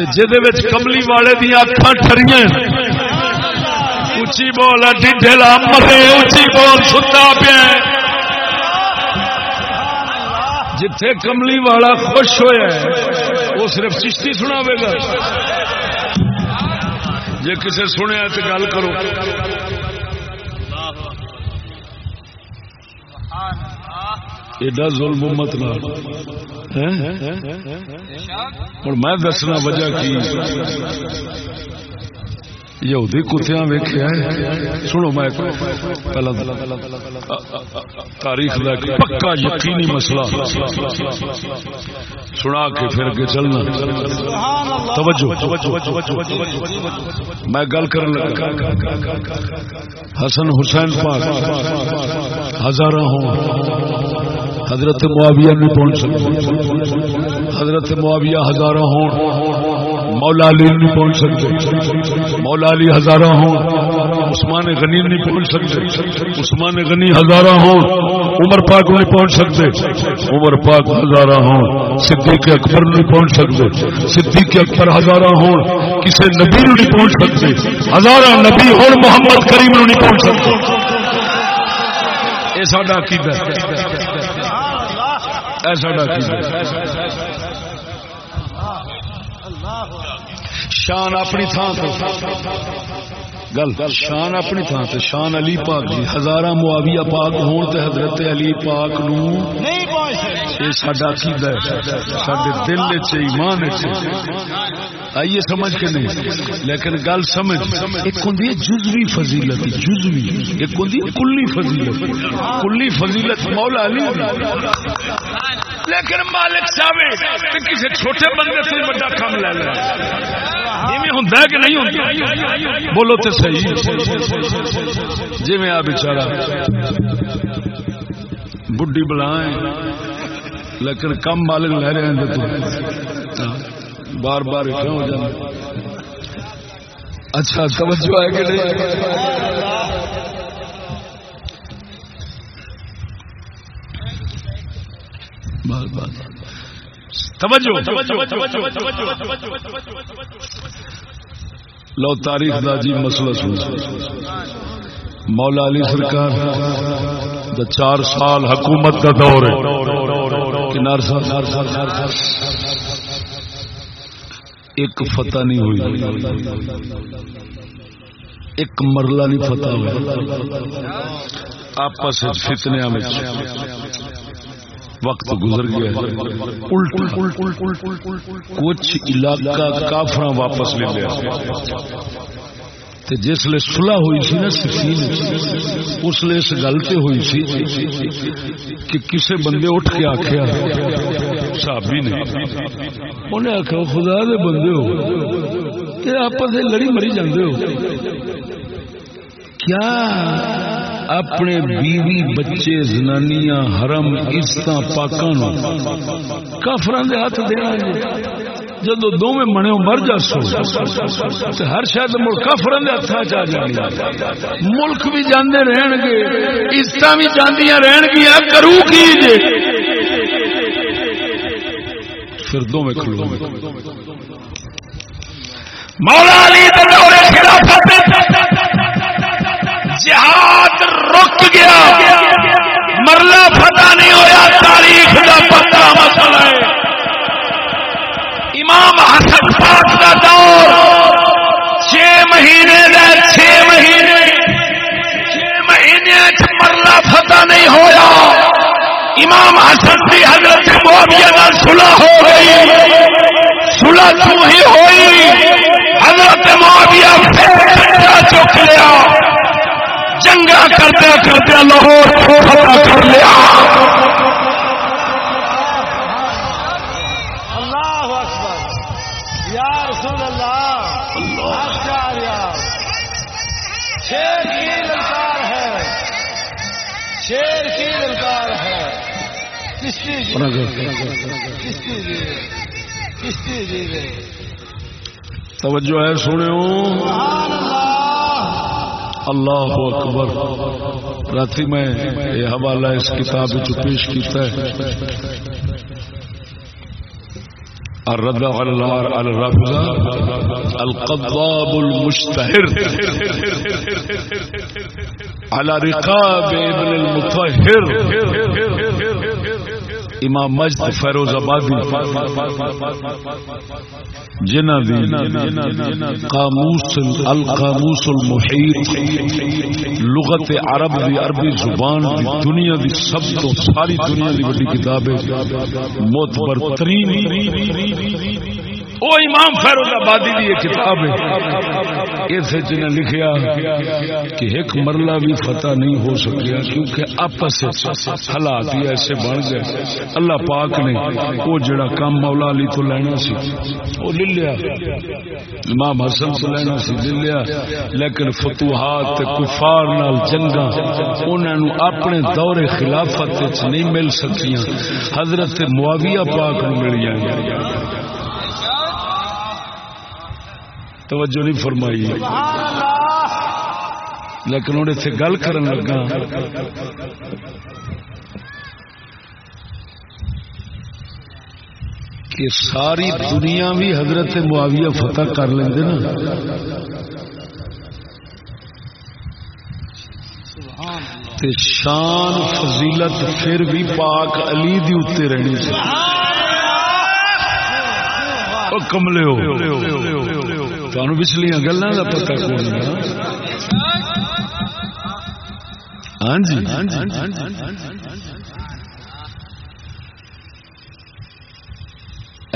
جہد کملی والے دیا اکھان ٹھری اچھی بول ڈیلا مرے اچھی بول ستا پیا جتھے کملی والا خوش ہویا ہے وہ صرف چشتی سنا گا۔ جی کسے سنیا تو گل کرو۔ ایڈا ظلم امت نہ اور میں دسنا وجہ کی؟ یہودی کتیا ویخیا سنو میں تاریخ کا پکا یقینی مسئلہ۔ سنا کے پھر کے چلنا۔ توجہ۔ میں گل کر لگا۔ حسن حسین پاک ہزارہ ہوں۔ حضرت معاویہ نہیں پہنچ سکتے۔ حضرت معاویہ ہزارہ ہوں۔ مولا علی نہیں پہنچ سکتے۔ مولا علی ہزارہ ہوں۔ عثمان غنی نہیں پہنچ سکتے۔ عثمان غنی ہزارہ ہوں۔ عمر پاک نہیں پہنچ سکتے۔ عمر پاک ہزارہ ہوں۔ صدیق اکبر نہیں پہنچ سکتے۔ صدیق اکبر ہزارہ ہوں۔ کسی نبی نہیں پہنچ سکتے۔ ہزارہ نبی ہوں محمد کریم نہیں پہنچ سکتے۔ یہ ساڈا عقیدہ شان اپنی تھان گل شان اپنی تھان سے شان علی پاک جی ہزارہ معاویہ پاک ہون تے حضرت علی پاک نو یہ ساڈا عقیدہ ہے ساڈے دل وچ ایمان وچ۔ آئیے سمجھ کے نہیں، لیکن گل سمجھ۔ ایک ہوندی ہے جزوی فضیلت، جزوی۔ ایک ہوندی کلی فضیلت۔ کلی فضیلت مولا علی لیکن مالک چاہے کسی چھوٹے بندے سے بڑا کام لے لے۔ ہوں کہ نہیں ہوں بولو تو صحیح۔ جی میں آ بچارا بڈی بلائیں، لیکن کم مالک لے رہے ہیں تو۔ بار بار کیوں ہو جائے اچھا توجہ ہے کہ نہیں؟ لو تاریخ دا جی مسئلہ سن۔ مولا علی سرکار دا چار سال حکومت کا دور ہے۔ ایک فتح نہیں ہوئی۔ ایک مرلہ نہیں فتح ہوا آپس فتنیا میں وقت گزر گیا۔ کچھ علاقہ کافر واپس لے لیا۔ جس لیے سلح ہوئی سی نا سفین اس لیے اس گل سے ہوئی سی کہ کسے بندے اٹھ کے آخیا صحابی نے۔ انہیں آخیا خدا دے بندے ہو کہ آپ لڑی مری جاندے ہو۔ کیا اپنے بیوی، بچے، زنانیاں، حرم عزت پاکان کافران دے ہاتھ دینا جدو دو میں منے مر جا ہر شاید ملک کافران دے ہاتھ آ جانی ملک بھی جاندے رہن گے عزت بھی جاندیاں رہن گیا کرو کی جے؟ پھر دو میں کھلو۔ مولا علی دور خلافت جہاد رک گیا۔ مرلہ فتح نہیں ہویا تاریخ کا پتا مسئلہ ہے۔ حسن پاک کا دور. چھ مہینے چھ مہینے. چھ مہینے مرلہ فتح نہیں ہویا. امام حسن کی حضرت معاویہ نال صلح ہو گئی. صلح تو ہی ہوئی؟ حضرت معاویہ پھر چک لیا. جنگا کرتے کرتے لاہور فتح کر لیا. شیر کی للکار ہے۔ کشتی کشتی جی۔ کشتی جی۔ توجہ ہے سنو سبحان اللہ۔ اکبر۔ راتی میں یہ حوالہ اس کتاب پیش کیتا ہے۔ الرد على النار على القضاب المشتهر. على رقاب ابن المطهر. امام مجد فیروز آبادی. جنہ دی قاموس القاموس المحیط، لغت عرب دی عربی زبان دی دنیا دی سب تو ساری دنیا دی بڑی کتاب ہے۔ معتبر ترین وہ امام فیروز آبادی کی کتاب ہے۔ اس نے لکھیا کہ ایک مرلہ بھی فتح نہیں ہو سکیا کیونکہ آپس حالات ہی ایسے بن گئے۔ اللہ پاک نے وہ جڑا کام مولا علی تو لینا سی، وہ لے لیا۔ امام حسن تو لینا سی، لے لیا۔ لیکن فتوحات کفار نال جنگا انہوں اپنے دور خلافت نہیں مل سکیاں۔ حضرت معاویہ پاک نو مل توجہ نہیں فرمائی۔ لیکن ہوں اتنے گل کر لگا۔ کہ ساری دنیا بھی حضرت معاویہ فتح کر لیں نا۔ تے شان فضیلت پھر بھی پاک علی دی اتنے رہنی چاہیے۔ کملے ہو۔ تمہیں پچھلیا گلوں کا پتا کون ہاں جی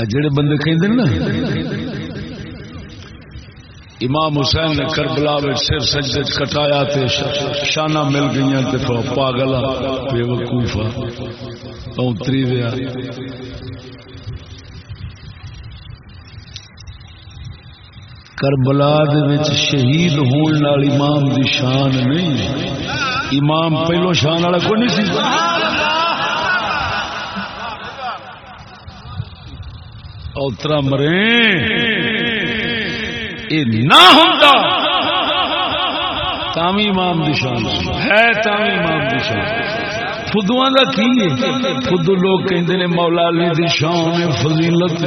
جڑے بندے کہ نا امام حسین نے کربلا سر سجد کٹایا تے شانہ مل گئی تے پاگل بے وقوفا اتری دیا کربلا شہید ہونے والی امام دی شان نہیں امام پہلو شان والا کوئی نہیں سی؟ اوترا مرے۔ نہ ہوتا تامی امام دی شان۔ ہے تامی امام دی شان۔ فدو کا کی ہے؟ فدو لوگ کہتے ہیں مولا علی دی شان فضیلت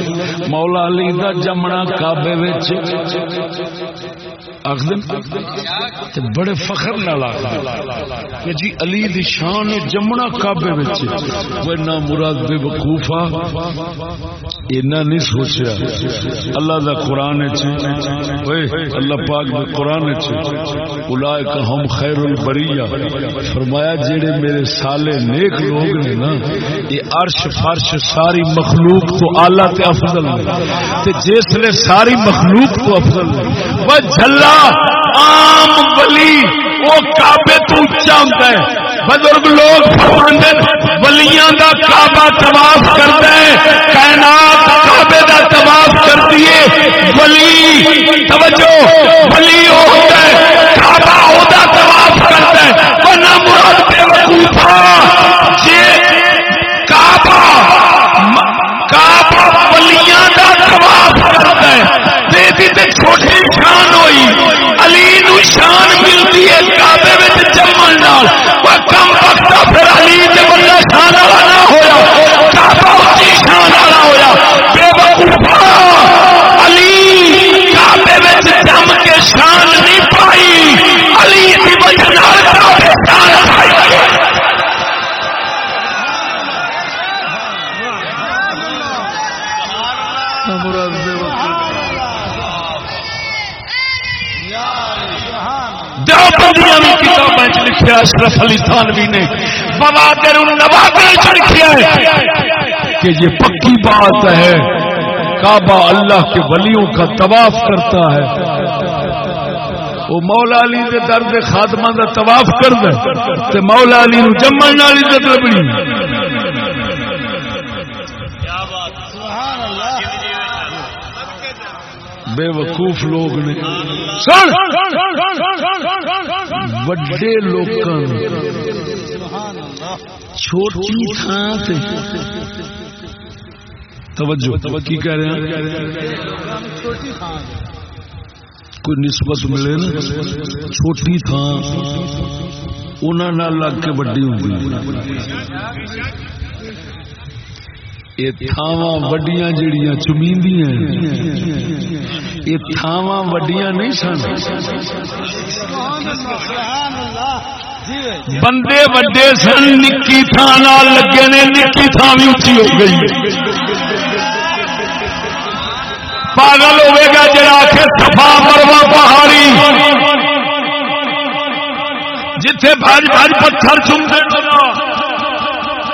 مولا علی دا جمنا کابے بڑے فخر کہ جی علی دی شان جمنا کابے نہ مراد بے وقوفا اینا نہیں سوچیا۔ اللہ دا قرآن اللہ پاک دے قرآن اولائک ہم خیر البریہ۔ فرمایا جڑے میرے سالے نیک لوگ نے نا، یہ عرش فرش ساری مخلوق تو آلہ تے افضل تے جس نے ساری مخلوق تو افضل وہ جھلا عام ولی، وہ کعبے تو اونچا ہوتا ہے۔ بزرگ لوگ فرماندے ولیاں دا کعبہ طواف کرتا ہے۔ کائنات کعبے دا طواف کرتی ہے۔ ولی، توجہ، ولی ہوتا ہے، کعبہ او دا طواف کرتا ہے۔ ورنہ مراد تھانوی نے۔ بوادر النوادر ہے کہ یہ پکی بات ہے۔ کعبہ اللہ کے ولیوں کا طواف کرتا ہے۔ وہ مولا علی دے درد خاتمہ دا طواف کر دے تے مولا علی نو جمن والی عزت لبنی بے وقوف لوگ نے۔ سن! وڈے لوکاں چھوٹی تھان تے۔ توجہ، کی کہہ رہے ہیں؟ کوئی نسبت ملے نا؟ چھوٹی تھان انہوں لگ کے وڈی ہوں۔ یہ تھاواں وڈیاں جڑیاں چمیندیاں یہ تھاواں وڈیاں نہیں سن۔ بندے وڈے سن، نکی تھان لگے نے، نکی تھان بھی اچھی ہو گئی۔ پاگل ہوے گا جڑا آخ سفا مروا پہاڑی جتھے بھج بھج پتھر چمتے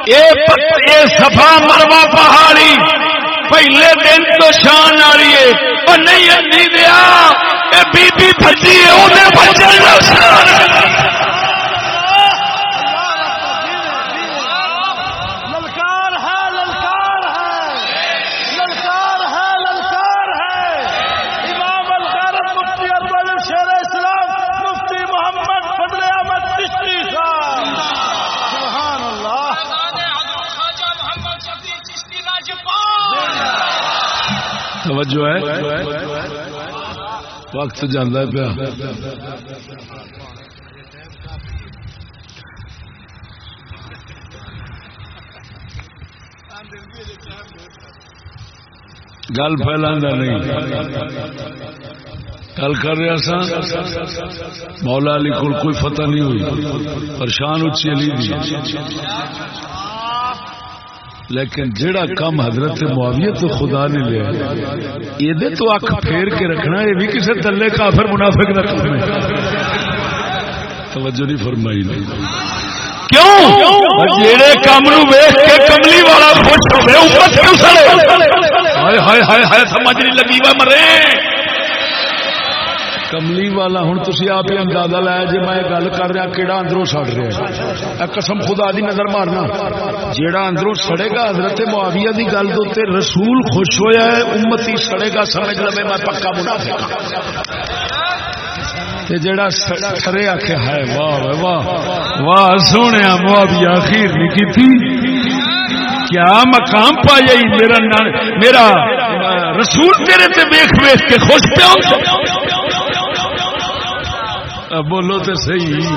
اے سفا مروا پہاڑی، پہلے دن تو شان والی ہے۔ اور نہیں اندھی دیا بی بی بھجی ہے انہیں بچن توجہ ہے۔ وقت جانا پیا۔ گل پہلا نہیں۔ گل کر رہا ہاں سا مولا علی کو کوئی فتح نہیں ہوئی۔ پریشان اچھی علی دی۔ لیکن جڑا کم حضرت معاویہ تو خدا نے لیا یہ تو اک پھیر کے رکھنا یہ بھی کسی تلے کافر منافق نہ کرنا توجہ نہیں فرمائی نہیں۔ کیوں؟ جڑے کام نو ویخ کے کملی والا خوش ہوئے اوپر کیوں سڑے؟ ہائے ہائے ہائے ہائے، سمجھ نہیں لگی وا مرے۔ کملی والا ہوں تھی آپ ہی اندازہ لایا جی میں گل کر رہا کہڑا اندروں سڑ رہا قسم خدا دی نظر مارنا جیڑا اندروں سڑے گا حضرت معاویہ دی گل دے رسول خوش ہویا ہے امتی سڑے گا سمجھ لو میں پکا منافق جڑا سڑے آخیا ہے واہ واہ واہ سونے معاویہ اخیر نہیں کی کیا مقام پا جائی میرا میرا رسول تیرے تے ویخ ویخ کے خوش پیا بولو تو صحیح۔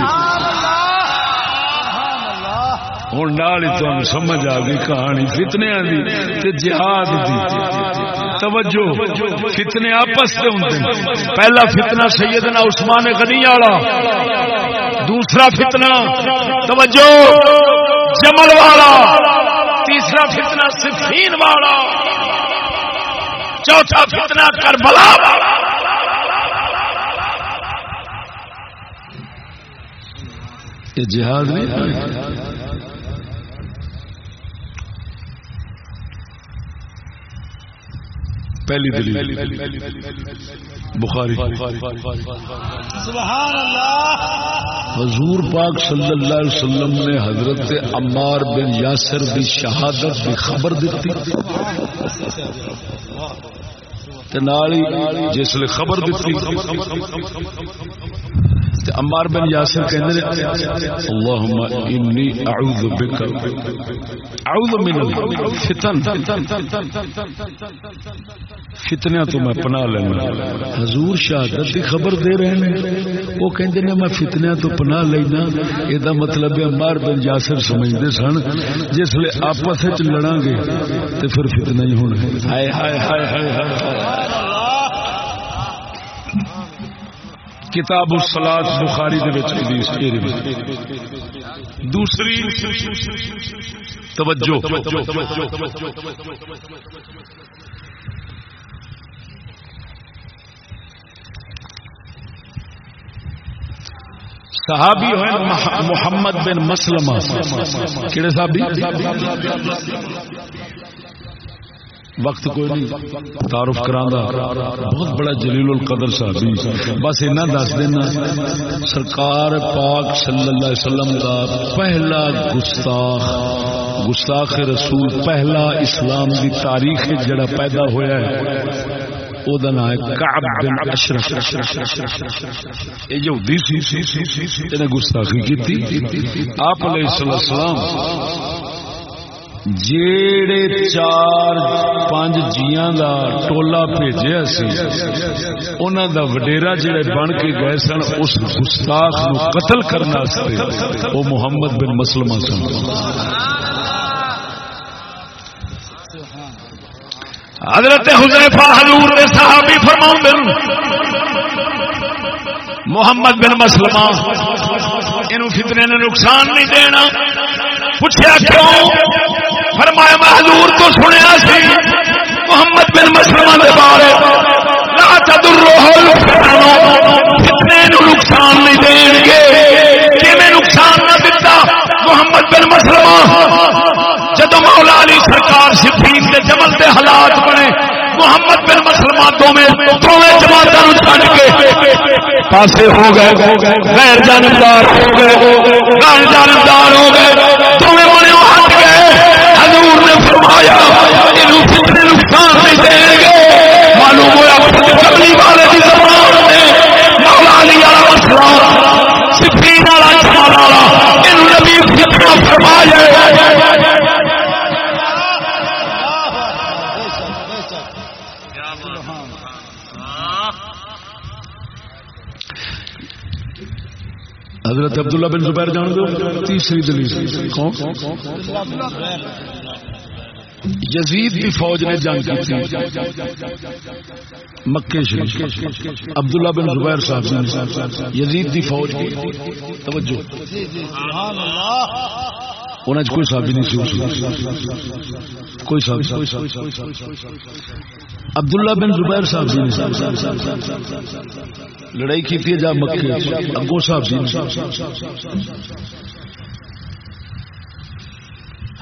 ہوں نال ہی تمہیں سمجھ آ گئی کہانی فتنے دی جہاد دی۔ توجہ، فتنے آپس سے ہوں پہلا فتنہ سیدنا عثمان غنی والا۔ دوسرا فتنہ، توجہ، جمل والا۔ تیسرا فتنہ صفین والا۔ چوتھا فتنہ کربلا والا۔ یہ جہاد نہیں پہلی دلیل۔ بخاری۔ سبحان اللہ حضور پاک صلی اللہ علیہ وسلم نے حضرت عمار بن یاسر کی شہادت کی خبر دیتی جس نے خبر دیتی عمار بن یاسر کہندے اللهم انی اعوذ بک اعوذ من الفتن. فتنہ تو میں پناہ لینا۔ حضور شہادت دی خبر دے رہے ہیں۔ وہ کہندے نے، میں فتنہ تو پناہ لینا. اے دا مطلب ہے عمار بن یاسر سمجھدے سن، جس لے آپس وچ لڑاں گے، تے پھر فتنہ ہی ہونا ہائے ہائے ہائے ہائے ہائے۔ کتاب السلاد بخاری دوسری توجہ۔ صحابی ہوئے محمد بن مسلمہ۔ کہڑے صحابی؟ وقت کوئی نہیں۔ تعارف کرا بہت بڑا جلیل القدر صاحب بس اینا دس دینا۔ سرکار پاک صلی اللہ علیہ وسلم کا پہلا گستاخ۔ گستاخ رسول، پہلا اسلام کی تاریخ جڑا پیدا ہویا ہے۔ او دا نام ہے کعب بن اشرف۔ یہ یہودی سی۔ سی سی سی سی گستاخی کی آپ علیہ السلام جیڑے چار پانچ جیاں دا ٹولا بھیجیا سی انہاں دا وڈیرا جڑے بن کے گئے سن، اس گستاخ نو قتل کرنا واسطے او محمد بن مسلمہ سن۔ حضرت حذیفہ حضور دے صحابی فرماؤں محمد بن مسلمہ، انہوں فتنے نے نقصان نہیں دینا۔ پوچھا کیوں؟ فرمایا محضور تو سنیا سی، محمد بن مسلم کے بارے۔ کتنے نقصان نہیں دین گے۔ نقصان نہ دتا؟ محمد بن مسلم جب مولا علی سرکار صفین کے جمل کے حالات بنے، محمد بن مسلمان دونوں جماعتوں چھڈ کے پاسے ہو گئے۔ غیر جانبدار ہو گئے۔ غیر جانبدار ہو گئے۔ مسئلہ سفین والا جمال والا ان نبی حضرت عبداللہ بن زبیر جان دو، تیسری دلیل۔ کون؟ یزید کی فوج نے جنگ کی مکے شریف۔ عبداللہ بن زبیر صاحب یزید کی فوج کی توجہ۔ انہیں کوئی صاحب نہیں سی کوئی صاحب عبداللہ بن زبیر صاحب لڑائی کی تھی جا مکے اگو صاحب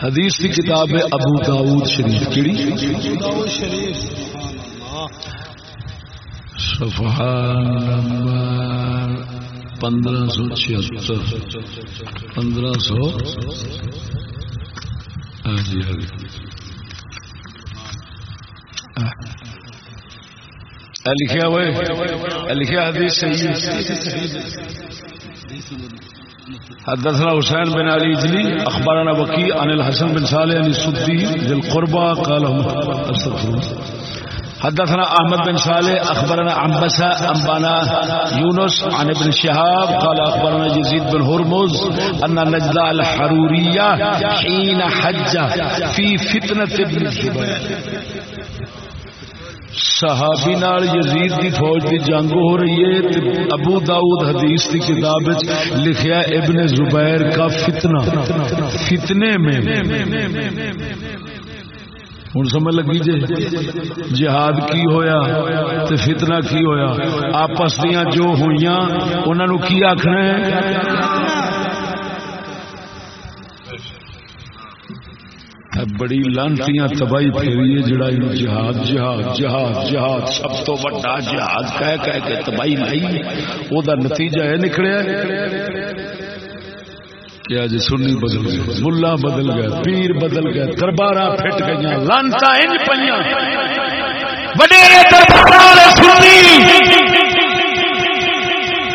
حدیث کی کتاب ہے ابو داود شریف. کیڑی؟ صفحہ نمبر پندرہ سو چھہتر. پندرہ سو؟ ہاں جی ہاں جی. ہاں۔ لکھا ہوئے لکھا حدیث صحیح ہاں، حدثنا حسين بن علي جلي اخبرنا وكيع عن الحسن بن صالح عن السدي ذي القربى قال استغفر حدثنا ہاں، احمد بن صالح اخبرنا عنبسة انبانا يونس عن ابن شهاب قال اخبرنا يزيد بن هرمز ان نجد الحرورية حين حج في فتنة ابن الزبير صحابی نال یزید دی فوج دی جنگ ہو رہی ہے ابو داؤد حدیث کی کتاب لکھیا ابن زبیر کا فتنہ۔ فتنے میں۔ ہوں سمجھ لگی جی؟ جہاد کی ہویا تے فتنہ کی ہویا؟ آپس دیاں جو ہوئیاں، انہاں نو کی آکھنا ہے؟ بڑی لانتیاں تباہی پھیری ہے جڑا جہاد جہاد جہاد جہاد، سب تو بڑا جہاد کہہ کہہ کے تباہی لائی وہ نتیجہ ہے نکلیا کیا جی سنی بدل گئے، ملا بدل گئے، پیر بدل گئے دربار پھٹ گئی لانتا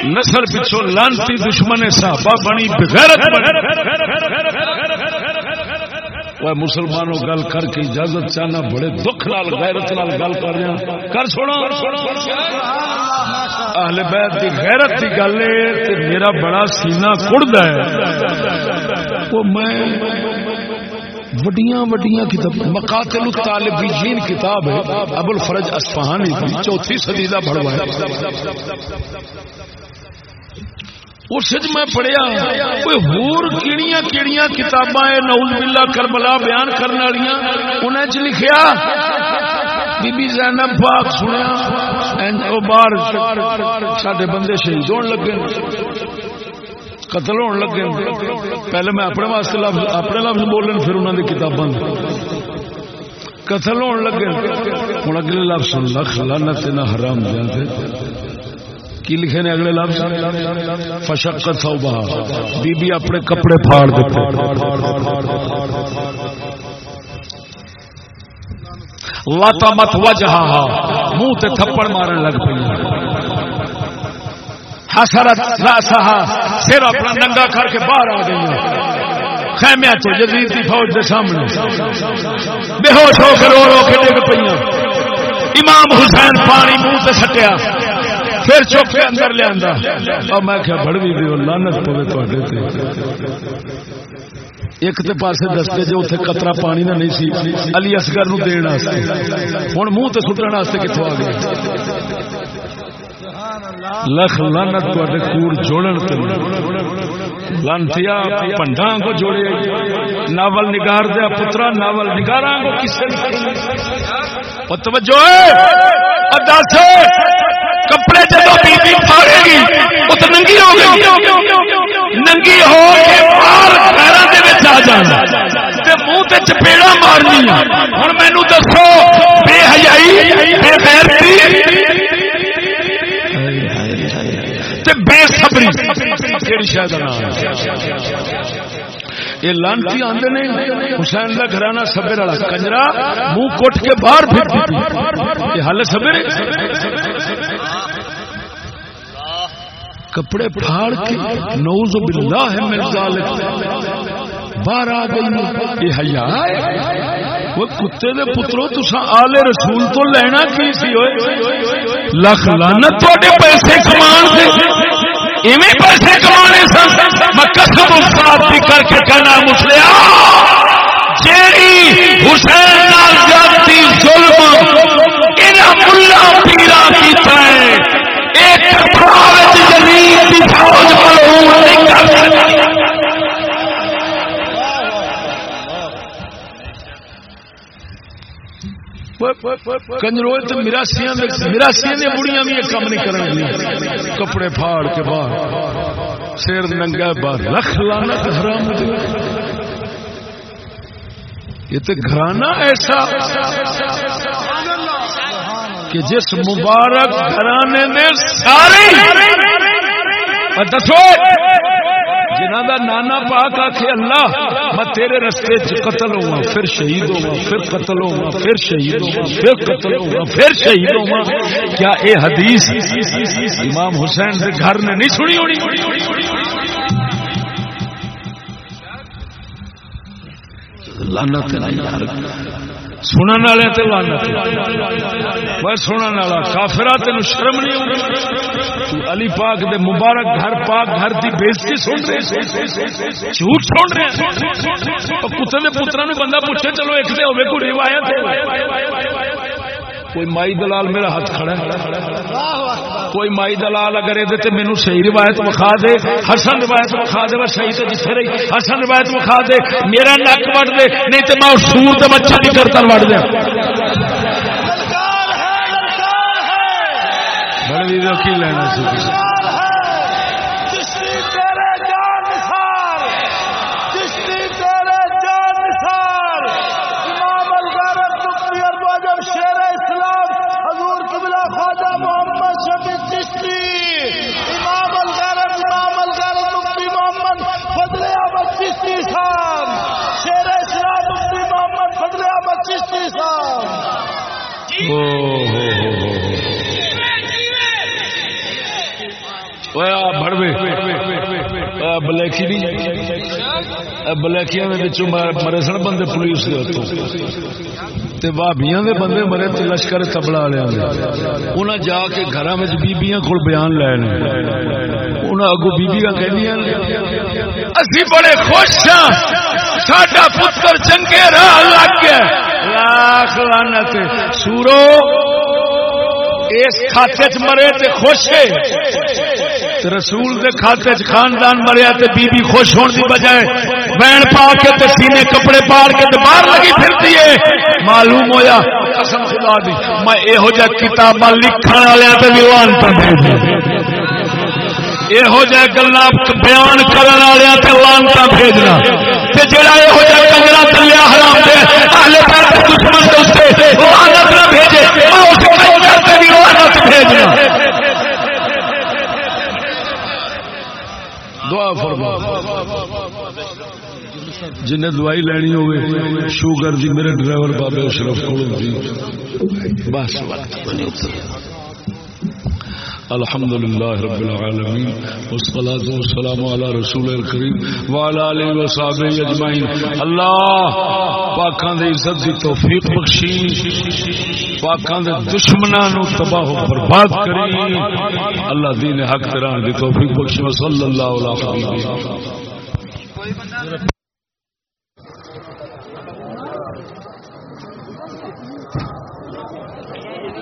نسل پچھو لانتی دشمن صحابہ بنی، بغیرت بنی۔ وہ مسلمانوں گل کر کے اجازت چاہنا، بڑے دکھ لال غیرت لال گل کر رہا کر چھوڑا اہل بیت کی غیرت کی گل ہے میرا بڑا سینہ کڑد ہے۔ وہ میں وڈیاں وڈیاں کتاب مقاتل الطالبین کتاب ہے۔ ابو الفرج اصفہانی چوتھی صدی دا بڑوا ہے۔ اس میں پڑھیا، کوئی ہور کیڑیاں کیڑیاں کتاباں نعوذ باللہ کربلا بیان کرنے والیاں، انہاں چ لکھیا، بی بی زینب پاک سنیا او بار ساڈے بندے شہید ہون لگے قتل ہون لگے پہلے میں اپنے واسطے لفظ، اپنے لفظ بولن، پھر انہاں دی کتاباں قتل ہونے لگے ہوں اگلے لفظ لکھ لانت نہ حرام دیا کی لکھے نے اگلے لفظ؟ فشقت سو بہا بی بی اپنے کپڑے پھاڑ دیتے لاتا مت وجہ منہ تے تھپڑ مارن لگ پئی۔ حسرت راسہا سر اپنا ننگا کر کے باہر آ گئی۔ خیمیا تو جدید کی فوج کے سامنے۔ بے ہوش ہو کے رو رو کے ڈگ پہ امام حسین پانی منہ سے سٹیا۔ پھر چوک کے اندر لیا اور میں کیا بڑی بھی لانت پوے تے۔ ایک تو پاسے دستے جو اتنے قطرہ پانی نہ نہیں سی، علی اصغر نو دین ہوں منہ تے سٹن کتوں آ گیا لکھ لانت تے کور جوڑن لانتیا پنڈا کو جوڑے۔ ناول نگار دیا پترا ناول نگارا کو کسے توجہ ہو گئی ننگی ہو کے باہر پیروں کے بچ آ جانا منہ تے چپیڑا مارنی ہوں مینو دسو، بے حیائی، بے غیرتی۔ بے صبری۔ یہ لانتی آدھے نے حسین کا گھرانا سبر والا کنجرا منہ کٹ کے باہر پھر یہ حل سبر کپڑے پھاڑ کے نوز باللہ ہے میرے باہر آ گئی یہ حیا، وہ کتے دے پترو تسا آلے رسول تو لینا کی سی ہوئے؟ لکھ لانت تے پیسے کمان سے ایویں پیسے کمانے سن، میں قسم استاد بھی کر کے کہنا مسلیا، جیڑی حسین نال جاتی ظلم، انہاں ملا پیرا کیتا ہے، ایک فوج ملعون نہیں کر سکتا کنجرو مراسیاں مراسیاں دیا بڑیاں بھی کام نہیں کریں کپڑے پھاڑ کے باہر۔ سیر ننگا باہر۔ لکھ لانا حرام یہ تو گھرانا ایسا کہ جس مبارک گھرانے میں سارے دسو جنہ دا نانا پاک آخ اللہ، میں تیرے رستے چ قتل ہوا پھر شہید ہوا پھر قتل ہوا پھر شہید ہوا پھر قتل ہوا پھر شہید ہوا کیا اے حدیث امام حسین کے گھر نے نہیں سنی ہونی لانت سنن والے تے لانت میں سنن والا کافرا تین شرم نہیں علی پاک دے مبارک گھر پاک گھر دی بےزتی سن رہے جھوٹ سن رہے کتے دے پترا نو بندہ پوچھے، چلو ایک دے ہوے کوئی روایت کوئی مائی دلال میرا ہاتھ کھڑا ہے۔ کوئی مائی دلال اگر یہ مینو صحیح روایت وکھا دے حسن روایت وکھا دے صحیح تو جتنے رہی حسن روایت وکھا دے میرا نک وٹ دے نہیں تو میں سور کے بچہ نہیں کرتا وٹ دیا۔ بڑے کی لینا بلیکی مرے سن بندے پولیس کے بندے مرے لشکر تبلا والے جا کے گھر بیبیاں کو بیان لے اگو بیبیاں کہ بڑے خوش ہاں ساڈا پتر چنگے راہ لگ گیا لاکھ سورو اس کھاتے چ مرے تے خوش ہے۔ رسول دے کھاتے چ خاندان مریا تے بی بی خوش ہون دی بجائے بین پا کے تے سینے کپڑے پاڑ کے تے باہر لگی پھرتی ہے۔ معلوم ہویا، قسم خدا دی، میں ایہو جہ کتاباں لکھن والے تے دیوان پہ بھیج یہو جہ گلا بیان کرنے والے لانتا بھیجنا۔ تے جڑا یہ ہو جائے کنجرا حرام دے اہل دشمن دے اوتے نہ بھیجے میں اس کنجر تے بھی لعنت بھیجنا دعا فرما جن دوائی لینی ہوئے، شوگر دی میرے ڈرائیور بابے اشرف کو بس الحمد لله رب العالمين والصلاة والسلام على رسول الكريم وعلى آله وصحبه أجمعين الله پاکاں دے عزت دی توفیق بخشی۔ پاکاں دے دشمناں نو تباہ و برباد کری۔ اللہ دین حق تران دی توفیق بخشی۔ صلی اللہ علیہ وسلم۔